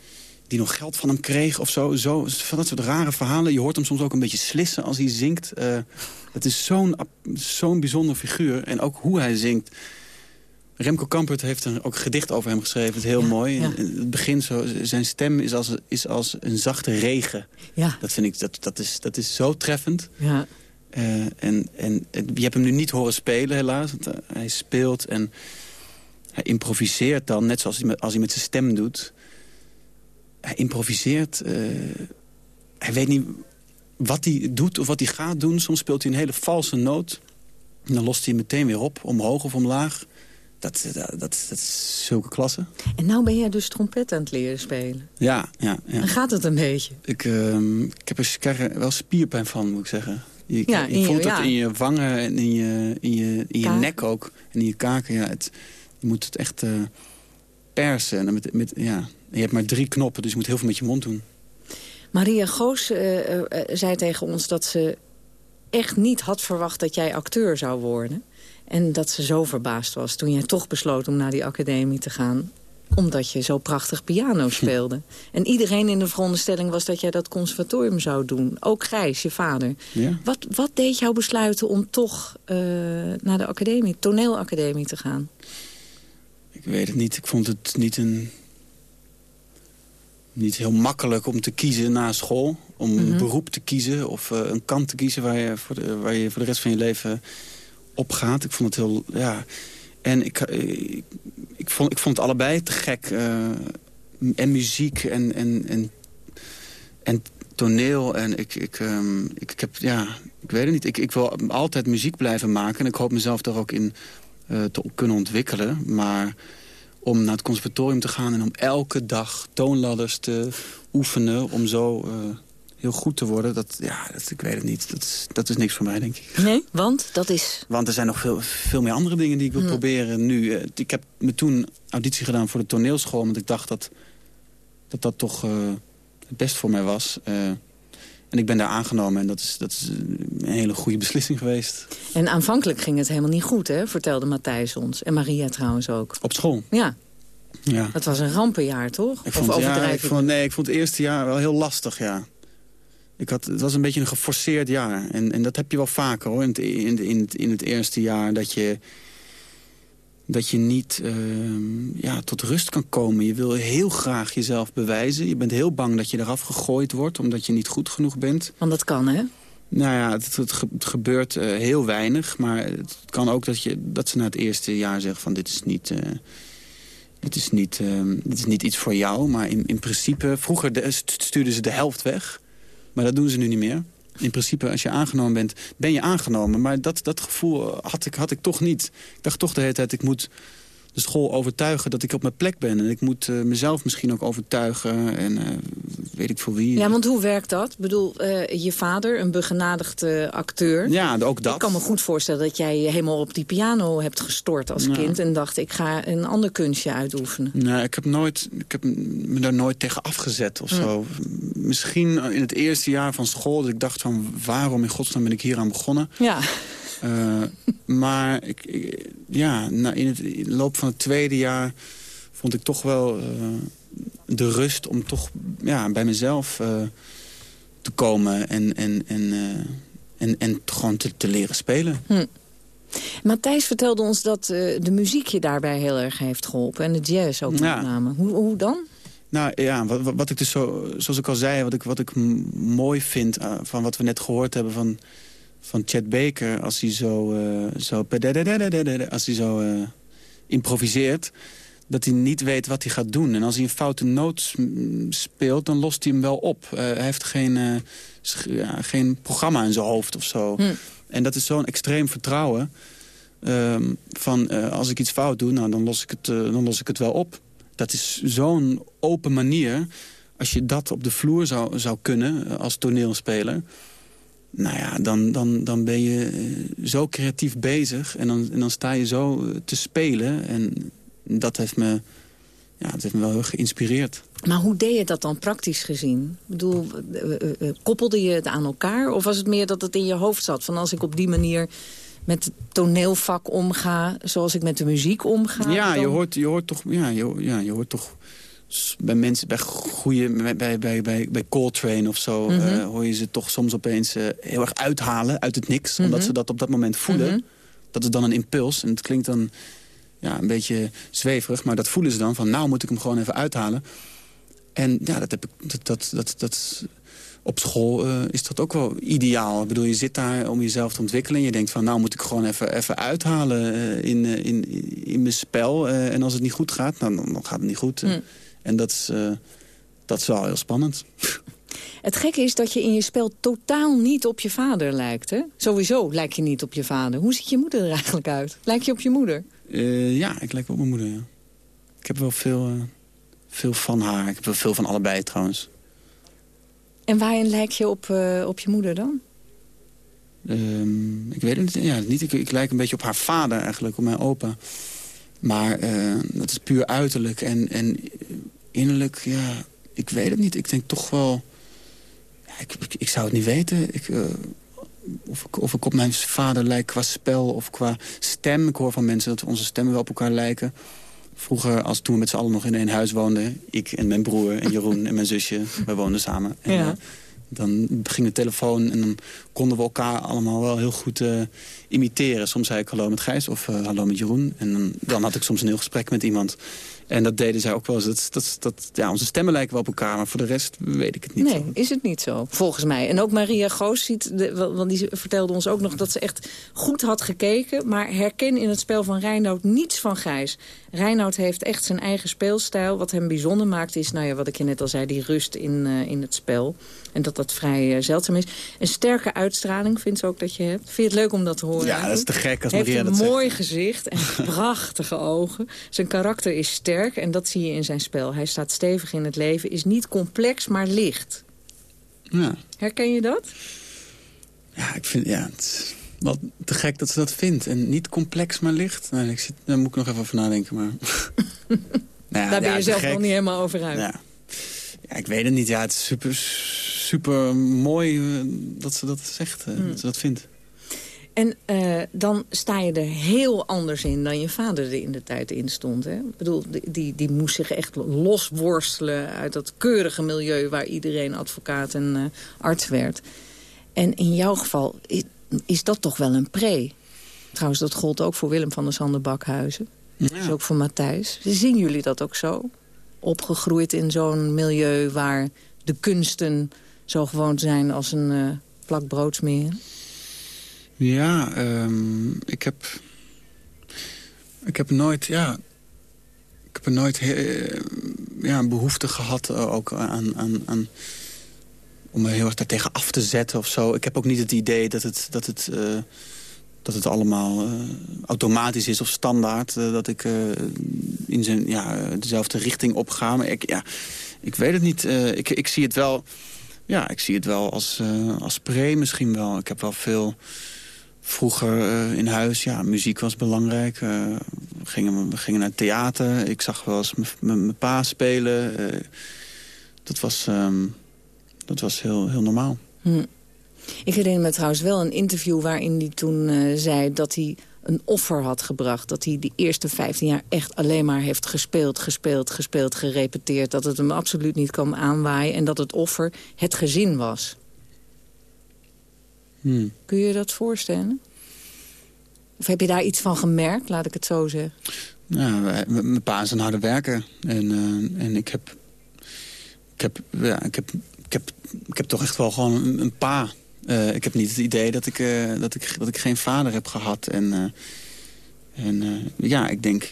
die nog geld van hem kreeg of zo. zo. Van dat soort rare verhalen. Je hoort hem soms ook een beetje slissen als hij zingt. Het is zo'n zo'n bijzonder figuur. En ook hoe hij zingt. Remco Kampert heeft er ook een gedicht over hem geschreven. Het is heel mooi. ja. En Het begin zo, zijn stem is als, is als een zachte regen. Ja. Dat vind ik, dat, dat, is, dat is zo treffend. Ja. Eh, en, en je hebt hem nu niet horen spelen helaas. Want, eh, hij speelt en hij improviseert dan, net zoals hij met, als hij met zijn stem doet. Hij improviseert. eh, hij weet niet wat hij doet of wat hij gaat doen. Soms speelt hij een hele valse noot. En dan lost hij meteen weer op, omhoog of omlaag. Dat, dat, dat, dat is zulke klasse. En nou ben jij dus trompet aan het leren spelen. Ja, ja, ja. Dan gaat het een beetje. Ik, ehm, ik, heb er, krijg er wel spierpijn van, moet ik zeggen. Je, Ja, je je- voelt ja. het in je wangen en in je, in je, in je Kaak. nek ook. En in je kaken. Ja, het, je moet het echt eh, persen. En, met, met, ja. En je hebt maar drie knoppen, dus je moet heel veel met je mond doen. Maria Goos eh, eh, zei tegen ons dat ze echt niet had verwacht dat jij acteur zou worden. En dat ze zo verbaasd was toen jij toch besloot om naar die academie te gaan omdat je zo prachtig piano speelde. En iedereen in de veronderstelling was dat jij dat conservatorium zou doen. Ook Gijs, je vader. Ja. Wat, wat deed jou besluiten om toch eh, naar de academie, toneelacademie te gaan? Ik weet het niet. Ik vond het niet een niet heel makkelijk om te kiezen na school. Om Mhm. een beroep te kiezen of eh, een kant te kiezen... Waar je, voor de, waar je voor de rest van je leven op gaat. Ik vond het heel... Ja, en ik, ik, ik, vond, ik vond het allebei te gek. eh, en muziek en, en, en, en toneel. En ik, ik, ehm, ik, ik heb, ja, ik weet het niet. Ik, ik wil altijd muziek blijven maken. En ik hoop mezelf daar ook in eh, te kunnen ontwikkelen. Maar om naar het conservatorium te gaan en om elke dag toonladders te oefenen... om zo eh, heel goed te worden, dat, ja, dat, ik weet het niet. Dat is, dat is niks voor mij, denk ik. Nee, want dat is... Want er zijn nog veel, veel meer andere dingen die ik wil Hm. proberen nu. Eh, Ik heb me toen auditie gedaan voor de toneelschool... want ik dacht dat dat, dat toch eh, het best voor mij was. Eh, en ik ben daar aangenomen en dat is, dat is een hele goede beslissing geweest. En aanvankelijk ging het helemaal niet goed, hè? Vertelde Matthijs ons. En Maria trouwens ook. Op school? Ja, Ja. dat was een rampenjaar, toch? Ik vond, of overdrijf ik? vond, nee, ik vond het eerste jaar wel heel lastig, ja. Ik had, het was een beetje een geforceerd jaar. En, en dat heb je wel vaker, hoor, in het, in, in, het, in het eerste jaar. Dat je, dat je niet ehm, ja, tot rust kan komen. Je wil heel graag jezelf bewijzen. Je bent heel bang dat je eraf gegooid wordt... omdat je niet goed genoeg bent. Want dat kan, hè? Nou ja, het, het, ge- het gebeurt eh, heel weinig. Maar het kan ook dat, je, dat ze na het eerste jaar zeggen van dit is niet... eh, dit is, niet, ehm, dit is niet iets voor jou, maar in, in principe... Vroeger de- st- stuurden ze de helft weg, maar dat doen ze nu niet meer. In principe, als je aangenomen bent, ben je aangenomen. Maar dat, dat gevoel had ik, had ik toch niet. Ik dacht toch de hele tijd, ik moet de school overtuigen dat ik op mijn plek ben. En ik moet eh, mezelf misschien ook overtuigen en eh, weet ik voor wie. Ja, want hoe werkt dat? Ik bedoel, eh, je vader, een begenadigde acteur. Ja, ook dat. Ik kan me goed voorstellen dat jij je helemaal op die piano hebt gestort als kind... en dacht, ik ga een ander kunstje uitoefenen. Nee, ik heb, nooit, ik heb me daar nooit tegen afgezet of zo. Misschien in het eerste jaar van school dat ik dacht van... waarom in godsnaam ben ik hier aan begonnen? Ja. Eh, maar ik, ik- ja, na, in, het, in de loop van het tweede jaar vond ik toch wel eh, de rust om toch ja, bij mezelf eh, te komen en, en, en, en, en gewoon te, te leren spelen. Hm. Matthijs vertelde ons dat de muziek je daarbij heel erg heeft geholpen. En de jazz ook Ja. met name. Hoe, hoe dan? Nou ja, wat, wat- ik dus zo, zoals ik al zei, wat ik, wat ik mooi vind van wat we net gehoord hebben van, van Chet Baker, als hij zo, eh, zo, als hij zo eh, improviseert, dat hij niet weet wat hij gaat doen. En als hij een foute noot speelt, dan lost hij hem wel op. Eh, hij heeft geen, ja, geen programma in zijn hoofd of zo. Hm. En dat is zo'n extreem vertrouwen. ehm, van als ik iets fout doe, nou, dan, los ik het, dan los ik het wel op. Dat is zo'n open manier. Als je dat op de vloer zou, zou kunnen als toneelspeler... nou ja, dan, dan, dan ben je eh, zo creatief bezig. En dan, en dan sta je zo eh, te spelen. En dat heeft me, ja, dat heeft me wel heel geïnspireerd. Maar hoe deed je dat dan praktisch gezien? Ik bedoel, eh, koppelde je het aan elkaar? Of was het meer dat het in je hoofd zat? Van als ik op die manier met het toneelvak omga... zoals ik met de muziek omga... Ja, dan- je hoort, je hoort toch... Ja, je, ja, je hoort toch bij mensen, bij goede, bij, bij, bij, bij, Coltrane of zo, Mhm. eh, hoor je ze toch soms opeens eh, heel erg uithalen uit het niks. Omdat Mhm. ze dat op dat moment voelen. Mhm. Dat is dan een impuls. En het klinkt dan ja, een beetje zweverig, maar dat voelen ze dan van nou moet ik hem gewoon even uithalen. En ja, dat heb ik, dat, dat, dat, dat, op school eh, is dat ook wel ideaal. Ik bedoel, je zit daar om jezelf te ontwikkelen. En je denkt van, nou moet ik gewoon even, even uithalen in, in, in mijn spel. en als het niet goed gaat, nou, dan, dan gaat het niet goed. En dat is, eh, dat is wel heel spannend. Het gekke is dat je in je spel totaal niet op je vader lijkt, hè? Sowieso lijk je niet op je vader. Hoe ziet je moeder er eigenlijk uit? Lijk je op je moeder? Eh, ja, ik lijk op mijn moeder, ja. Ik heb wel veel, eh, veel van haar. Ik heb wel veel van allebei trouwens. En waarin lijk je op, op je moeder dan? Ehm, ik weet het ja, niet. Ik, ik lijk een beetje op haar vader eigenlijk, op mijn opa. Maar dat is puur uiterlijk. En, en innerlijk, ja, ik weet het niet. Ik denk toch wel... Ja, ik, ik, ik zou het niet weten. Ik, eh, of, ik, of ik op mijn vader lijk qua spel of qua stem. Ik hoor van mensen dat onze stemmen wel op elkaar lijken. Vroeger, als toen we met z'n allen nog in één huis woonden... ik en mijn broer en Jeroen en mijn zusje, wij woonden samen. En, Ja. eh, dan ging de telefoon en dan konden we elkaar allemaal wel heel goed eh, imiteren. Soms zei ik hallo met Gijs of hallo met Jeroen. En dan, dan had ik soms een heel gesprek met iemand. En dat deden zij ook wel eens. Dat, dat, dat, ja, onze stemmen lijken wel op elkaar, maar voor de rest weet ik het niet. Nee, is het niet zo, volgens mij. En ook Maria Goos ziet, de, want die vertelde ons ook nog dat ze echt goed had gekeken... maar herken in het spel van Reinoud niets van Gijs. Reinoud heeft echt zijn eigen speelstijl. Wat hem bijzonder maakt is, nou ja, wat ik je net al zei... die rust in, uh, in het spel. En dat dat vrij uh, zeldzaam is. Een sterke uitstraling vindt ze ook dat je hebt. Vind je het leuk om dat te horen? Ja, eigenlijk? dat is te gek als Maria dat zegt. een mooi gezicht en prachtige ogen. Zijn karakter is sterk en dat zie je in zijn spel. Hij staat stevig in het leven, is niet complex, maar licht. Ja. Herken je dat? Ja, ik vind... Ja, het is wel te gek dat ze dat vindt. En niet complex, maar licht. Nee, ik zit, daar moet ik nog even over nadenken, maar... nou ja, Daar ben je zelf nog niet helemaal over uit. Ja. ja, ik weet het niet. Ja, het is super, super mooi uh, dat ze dat zegt, uh, mm. dat ze dat vindt. En uh, dan sta je er heel anders in dan je vader er in de tijd in stond. Hè? Ik bedoel, die, die, moest zich echt losworstelen uit dat keurige milieu... waar iedereen advocaat en uh, arts werd. En in jouw geval is, is, dat toch wel een pre. Trouwens, dat gold ook voor Willem van der Sander Bakhuizen. Ja. Dus ook voor Matthijs. Zien jullie dat ook zo? Opgegroeid in zo'n milieu waar de kunsten zo gewoon zijn als een uh, plak broodsmeer? Ja, um, ik heb... Ik heb nooit, ja... Ik heb nooit he, ja, behoefte gehad uh, ook aan, aan, aan... om me heel erg daartegen af te zetten of zo. Ik heb ook niet het idee dat het... Dat het uh, dat het allemaal automatisch is of standaard. Dat ik in zijn, ja, dezelfde richting opga. Maar ik, ja, ik weet het niet. ik, ik zie het wel, ja, ik zie het wel als, als pre misschien wel. Ik heb wel veel vroeger uh, in huis, ja, muziek was belangrijk. Uh, we, gingen, we gingen naar theater. Ik zag wel eens mijn pa spelen. Uh, dat was, um, dat was heel, heel normaal. Hm. Ik herinner me trouwens wel een interview waarin hij toen zei... dat hij een offer had gebracht. Dat hij de eerste 15 jaar echt alleen maar heeft gespeeld, gespeeld, gespeeld, gerepeteerd. Dat het hem absoluut niet kwam aanwaaien. En dat het offer het gezin was. Hmm. Kun je je dat voorstellen? Of heb je daar iets van gemerkt, laat ik het zo zeggen? Ja, mijn pa is een harde werker. En, uh, en ik heb... Ik heb, ja, ik, heb, ik, heb, ik heb toch echt wel gewoon een, een pa. Uh, ik heb niet het idee dat ik, uh, dat ik, dat ik geen vader heb gehad. En, en ja, ik denk...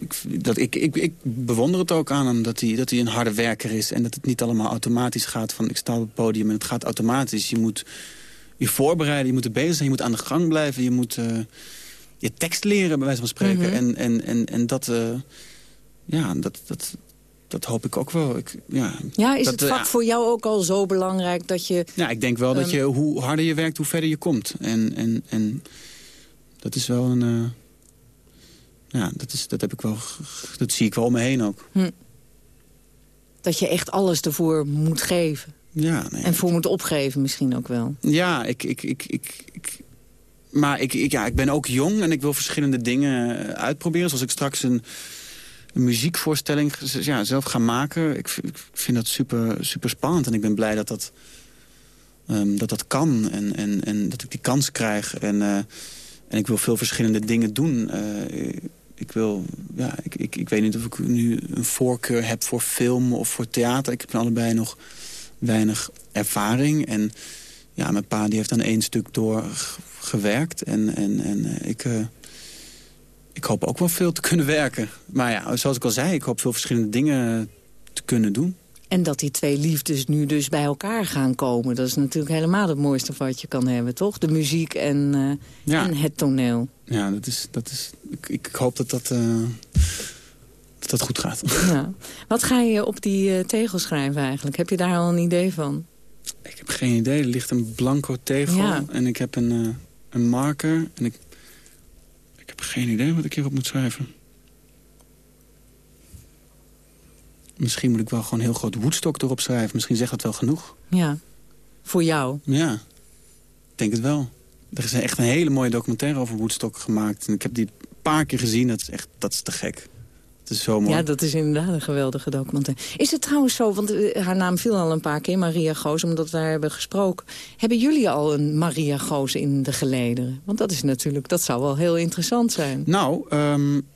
Ik, dat ik, ik, ik bewonder het ook aan hem dat hij, dat hij een harde werker is. En dat het niet allemaal automatisch gaat van ik sta op het podium en het gaat automatisch. Je moet je voorbereiden, je moet er bezig zijn, je moet aan de gang blijven. Je moet uh, je tekst leren, bij wijze van spreken. Mhm. Mm -hmm. en, en, en, en dat, uh, ja, dat, dat, dat hoop ik ook wel. Ik, ja, ja, is dat, het vak uh, voor jou ook al zo belangrijk dat je... Ja, ik denk wel um, dat je, hoe harder je werkt, hoe verder je komt. En, en, en dat is wel een... ja, dat, is, dat heb ik wel... Dat zie ik wel om me heen ook. Hm. Dat je echt alles ervoor moet geven. Ja, nee, en voor moet opgeven misschien ook wel. Ja, ik, ik, ik, ik, ik maar ik, ik, ja, ik ben ook jong en ik wil verschillende dingen uitproberen. Zoals ik straks een, een muziekvoorstelling ja, zelf ga maken. Ik, ik, vind dat super, super spannend en ik ben blij dat dat, um, dat, dat kan. En, en, en dat ik die kans krijg. En, uh, en ik wil veel verschillende dingen doen. Uh, ik wil, ja, ik, ik, ik weet niet of ik nu een voorkeur heb voor film of voor theater. Ik heb allebei nog weinig ervaring. En ja, mijn pa die heeft aan één stuk doorgewerkt. En, en, en uh, ik, uh, ik hoop ook wel veel te kunnen werken. Maar ja, zoals ik al zei, ik hoop veel verschillende dingen te kunnen doen. En dat die twee liefdes nu dus bij elkaar gaan komen. Dat is natuurlijk helemaal het mooiste wat je kan hebben, toch? De muziek en, uh, ja. en het toneel. Ja, dat is, dat is, ik, ik hoop dat dat dat dat goed gaat. Ja. Wat ga je op die uh, tegel schrijven eigenlijk? Heb je daar al een idee van? Ik heb geen idee. Er ligt een blanco tegel ja. en ik heb een, uh, een marker. En ik, ik heb geen idee wat ik hierop moet schrijven. Misschien moet ik wel gewoon heel groot Woodstock erop schrijven. Misschien zegt dat wel genoeg. Ja, voor jou. Ja, ik denk het wel. Er is echt een hele mooie documentaire over Woodstock gemaakt. En ik heb die een paar keer gezien. Dat is echt dat is te gek. Het is zo mooi. Ja, dat is inderdaad een geweldige documentaire. Is het trouwens zo, want haar naam viel al een paar keer, Maria Goos, omdat we daar hebben gesproken. Hebben jullie al een Maria Goos in de gelederen? Want dat is natuurlijk, dat zou wel heel interessant zijn. Nou, um,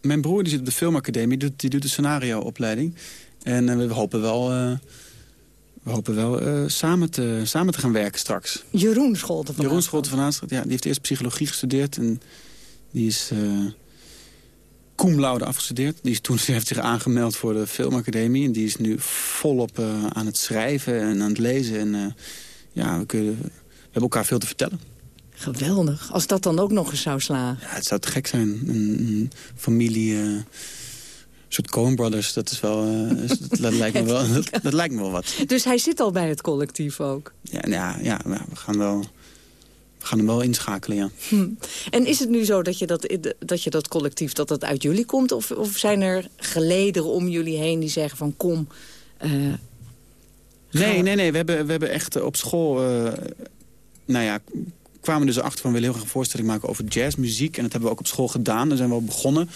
Mijn broer die zit op de filmacademie, die doet, die doet de scenario-opleiding. En eh, we hopen wel, eh, we hopen wel eh, samen, te, samen te gaan werken straks. Jeroen Scholten van Jeroen Scholten van Aanstraat, ja, die heeft eerst psychologie gestudeerd. En die is uh, cum laude afgestudeerd. Die is toen heeft zich aangemeld voor de filmacademie. En die is nu volop uh, aan het schrijven en aan het lezen. En uh, ja, we, kunnen, we hebben elkaar veel te vertellen. Geweldig. Als dat dan ook nog eens zou slaan. Ja, het zou te gek zijn. Een, een familie... Een soort Coen Brothers, dat is wel, uh, dat, lijkt me wel dat, dat, lijkt me wel wat. Dus hij zit al bij het collectief ook? Ja, ja, ja, ja we gaan wel... We gaan hem wel inschakelen, ja. Hm. En is het nu zo dat je dat, dat, je dat collectief dat dat uit jullie komt? Of, of zijn er gelederen om jullie heen die zeggen van kom... Uh, nee, nee, nee. We hebben, we hebben echt op school... Uh, nou ja, kwamen dus achter van... we willen heel graag een voorstelling maken over jazzmuziek. En dat hebben we ook op school gedaan. Daar zijn we al begonnen.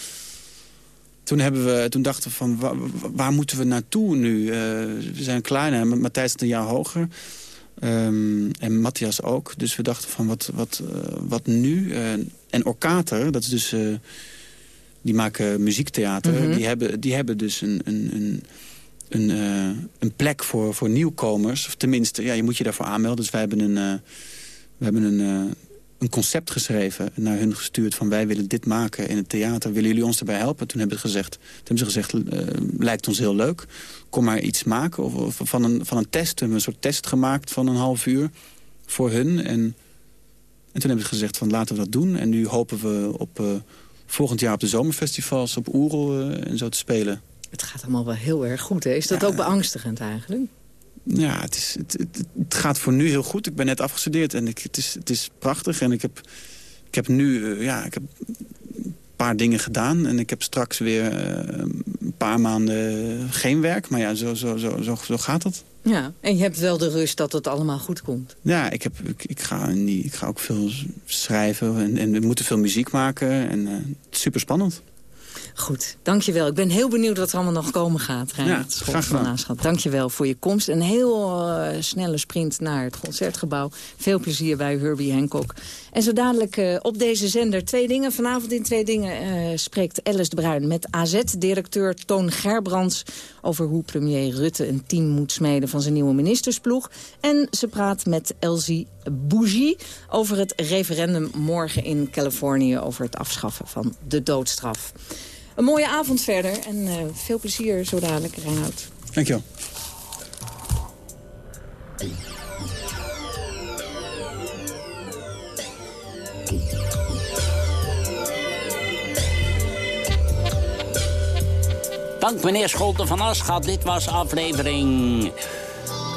Toen, hebben we, toen dachten we van, waar, waar moeten we naartoe nu? Uh, we zijn kleiner, Matthijs is een jaar hoger. Um, en Matthias ook. Dus we dachten van, wat, wat, uh, wat nu? Uh, en Orkater, dat is dus... die maken muziektheater. Mm -hmm. die, hebben, die hebben dus een... een, een een, een plek voor, voor nieuwkomers. Of tenminste, ja, je moet je daarvoor aanmelden. Dus wij hebben een, we hebben een, een concept geschreven, naar hun gestuurd... van wij willen dit maken in het theater, willen jullie ons erbij helpen? Toen hebben, ze gezegd, toen hebben ze gezegd, lijkt ons heel leuk. Kom maar iets maken. Of, of, van, een, van een test, we hebben een soort test gemaakt van een half uur voor hun. En, en toen hebben ze gezegd, van laten we dat doen. En nu hopen we op uh, volgend jaar op de zomerfestivals... op Oerol uh, en zo te spelen. Het gaat allemaal wel heel erg goed, hè? Is dat ja. ook beangstigend eigenlijk? Ja, het, is, het, het, het, gaat voor nu heel goed. Ik ben net afgestudeerd en ik, het, is, het is prachtig. En ik heb, ik heb nu uh, ja, ik heb een paar dingen gedaan. En ik heb straks weer paar maanden geen werk. Maar ja, zo, zo, zo, zo, zo gaat het. Ja, en je hebt wel de rust dat het allemaal goed komt. Ja, ik, heb, ik, ik, ga, niet, ik ga ook veel schrijven. En, en we moeten veel muziek maken. En uh, het is super spannend. Goed, dankjewel. Ik ben heel benieuwd wat er allemaal nog komen gaat. Reinhard ja, graag gedaan. Van dankjewel voor je komst. Een heel uh, snelle sprint naar het Concertgebouw. Veel plezier bij Herbie Hancock. En zo dadelijk uh, op deze zender twee dingen. Vanavond in twee dingen uh, spreekt Alice de Bruin met AZ-directeur Toon Gerbrands... over hoe premier Rutte een team moet smeden van zijn nieuwe ministersploeg. En ze praat met Elsie Bougie over het referendum morgen in Californië... over het afschaffen van de doodstraf. Een mooie avond verder en uh, veel plezier zo dadelijk, Reinhard. Dankjewel. Dank meneer Scholten van Aschat. Dit was aflevering...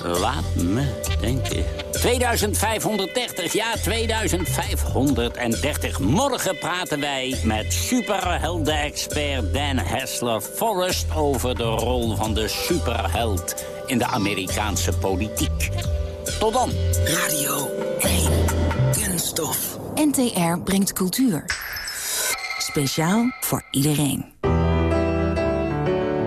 Laat me denken. 2530, ja 2530. Morgen praten wij met superhelden-expert Dan Hessler Forrest... over de rol van de superheld in de Amerikaanse politiek. Tot dan. Radio 1. Kunststof. NTR brengt cultuur. Speciaal voor iedereen.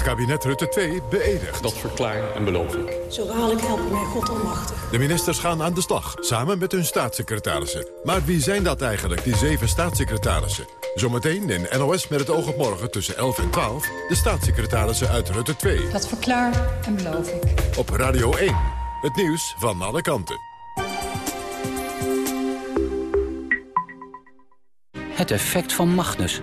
Het kabinet Rutte 2 beëdigt. Dat verklaar en beloof ik. Zo waarlijk helpen mij God almachtig. De ministers gaan aan de slag, samen met hun staatssecretarissen. Maar wie zijn dat eigenlijk, die zeven staatssecretarissen? Zometeen in NOS met het oog op morgen tussen 11 en 12... de staatssecretarissen uit Rutte 2. Dat verklaar en beloof ik. Op Radio 1, het nieuws van alle kanten. Het effect van Magnus.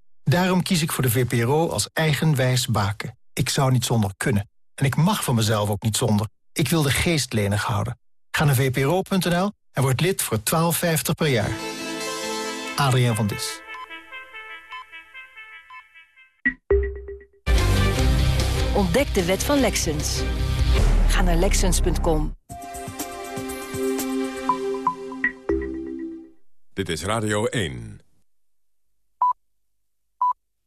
Daarom kies ik voor de VPRO als eigenwijs baken. Ik zou niet zonder kunnen. En ik mag van mezelf ook niet zonder. Ik wil de geest lenig houden. Ga naar vpro.nl en word lid voor 12,50 per jaar. Adriaan van Dis. Ontdek de wet van Lexens. Ga naar Lexens.com. Dit is Radio 1.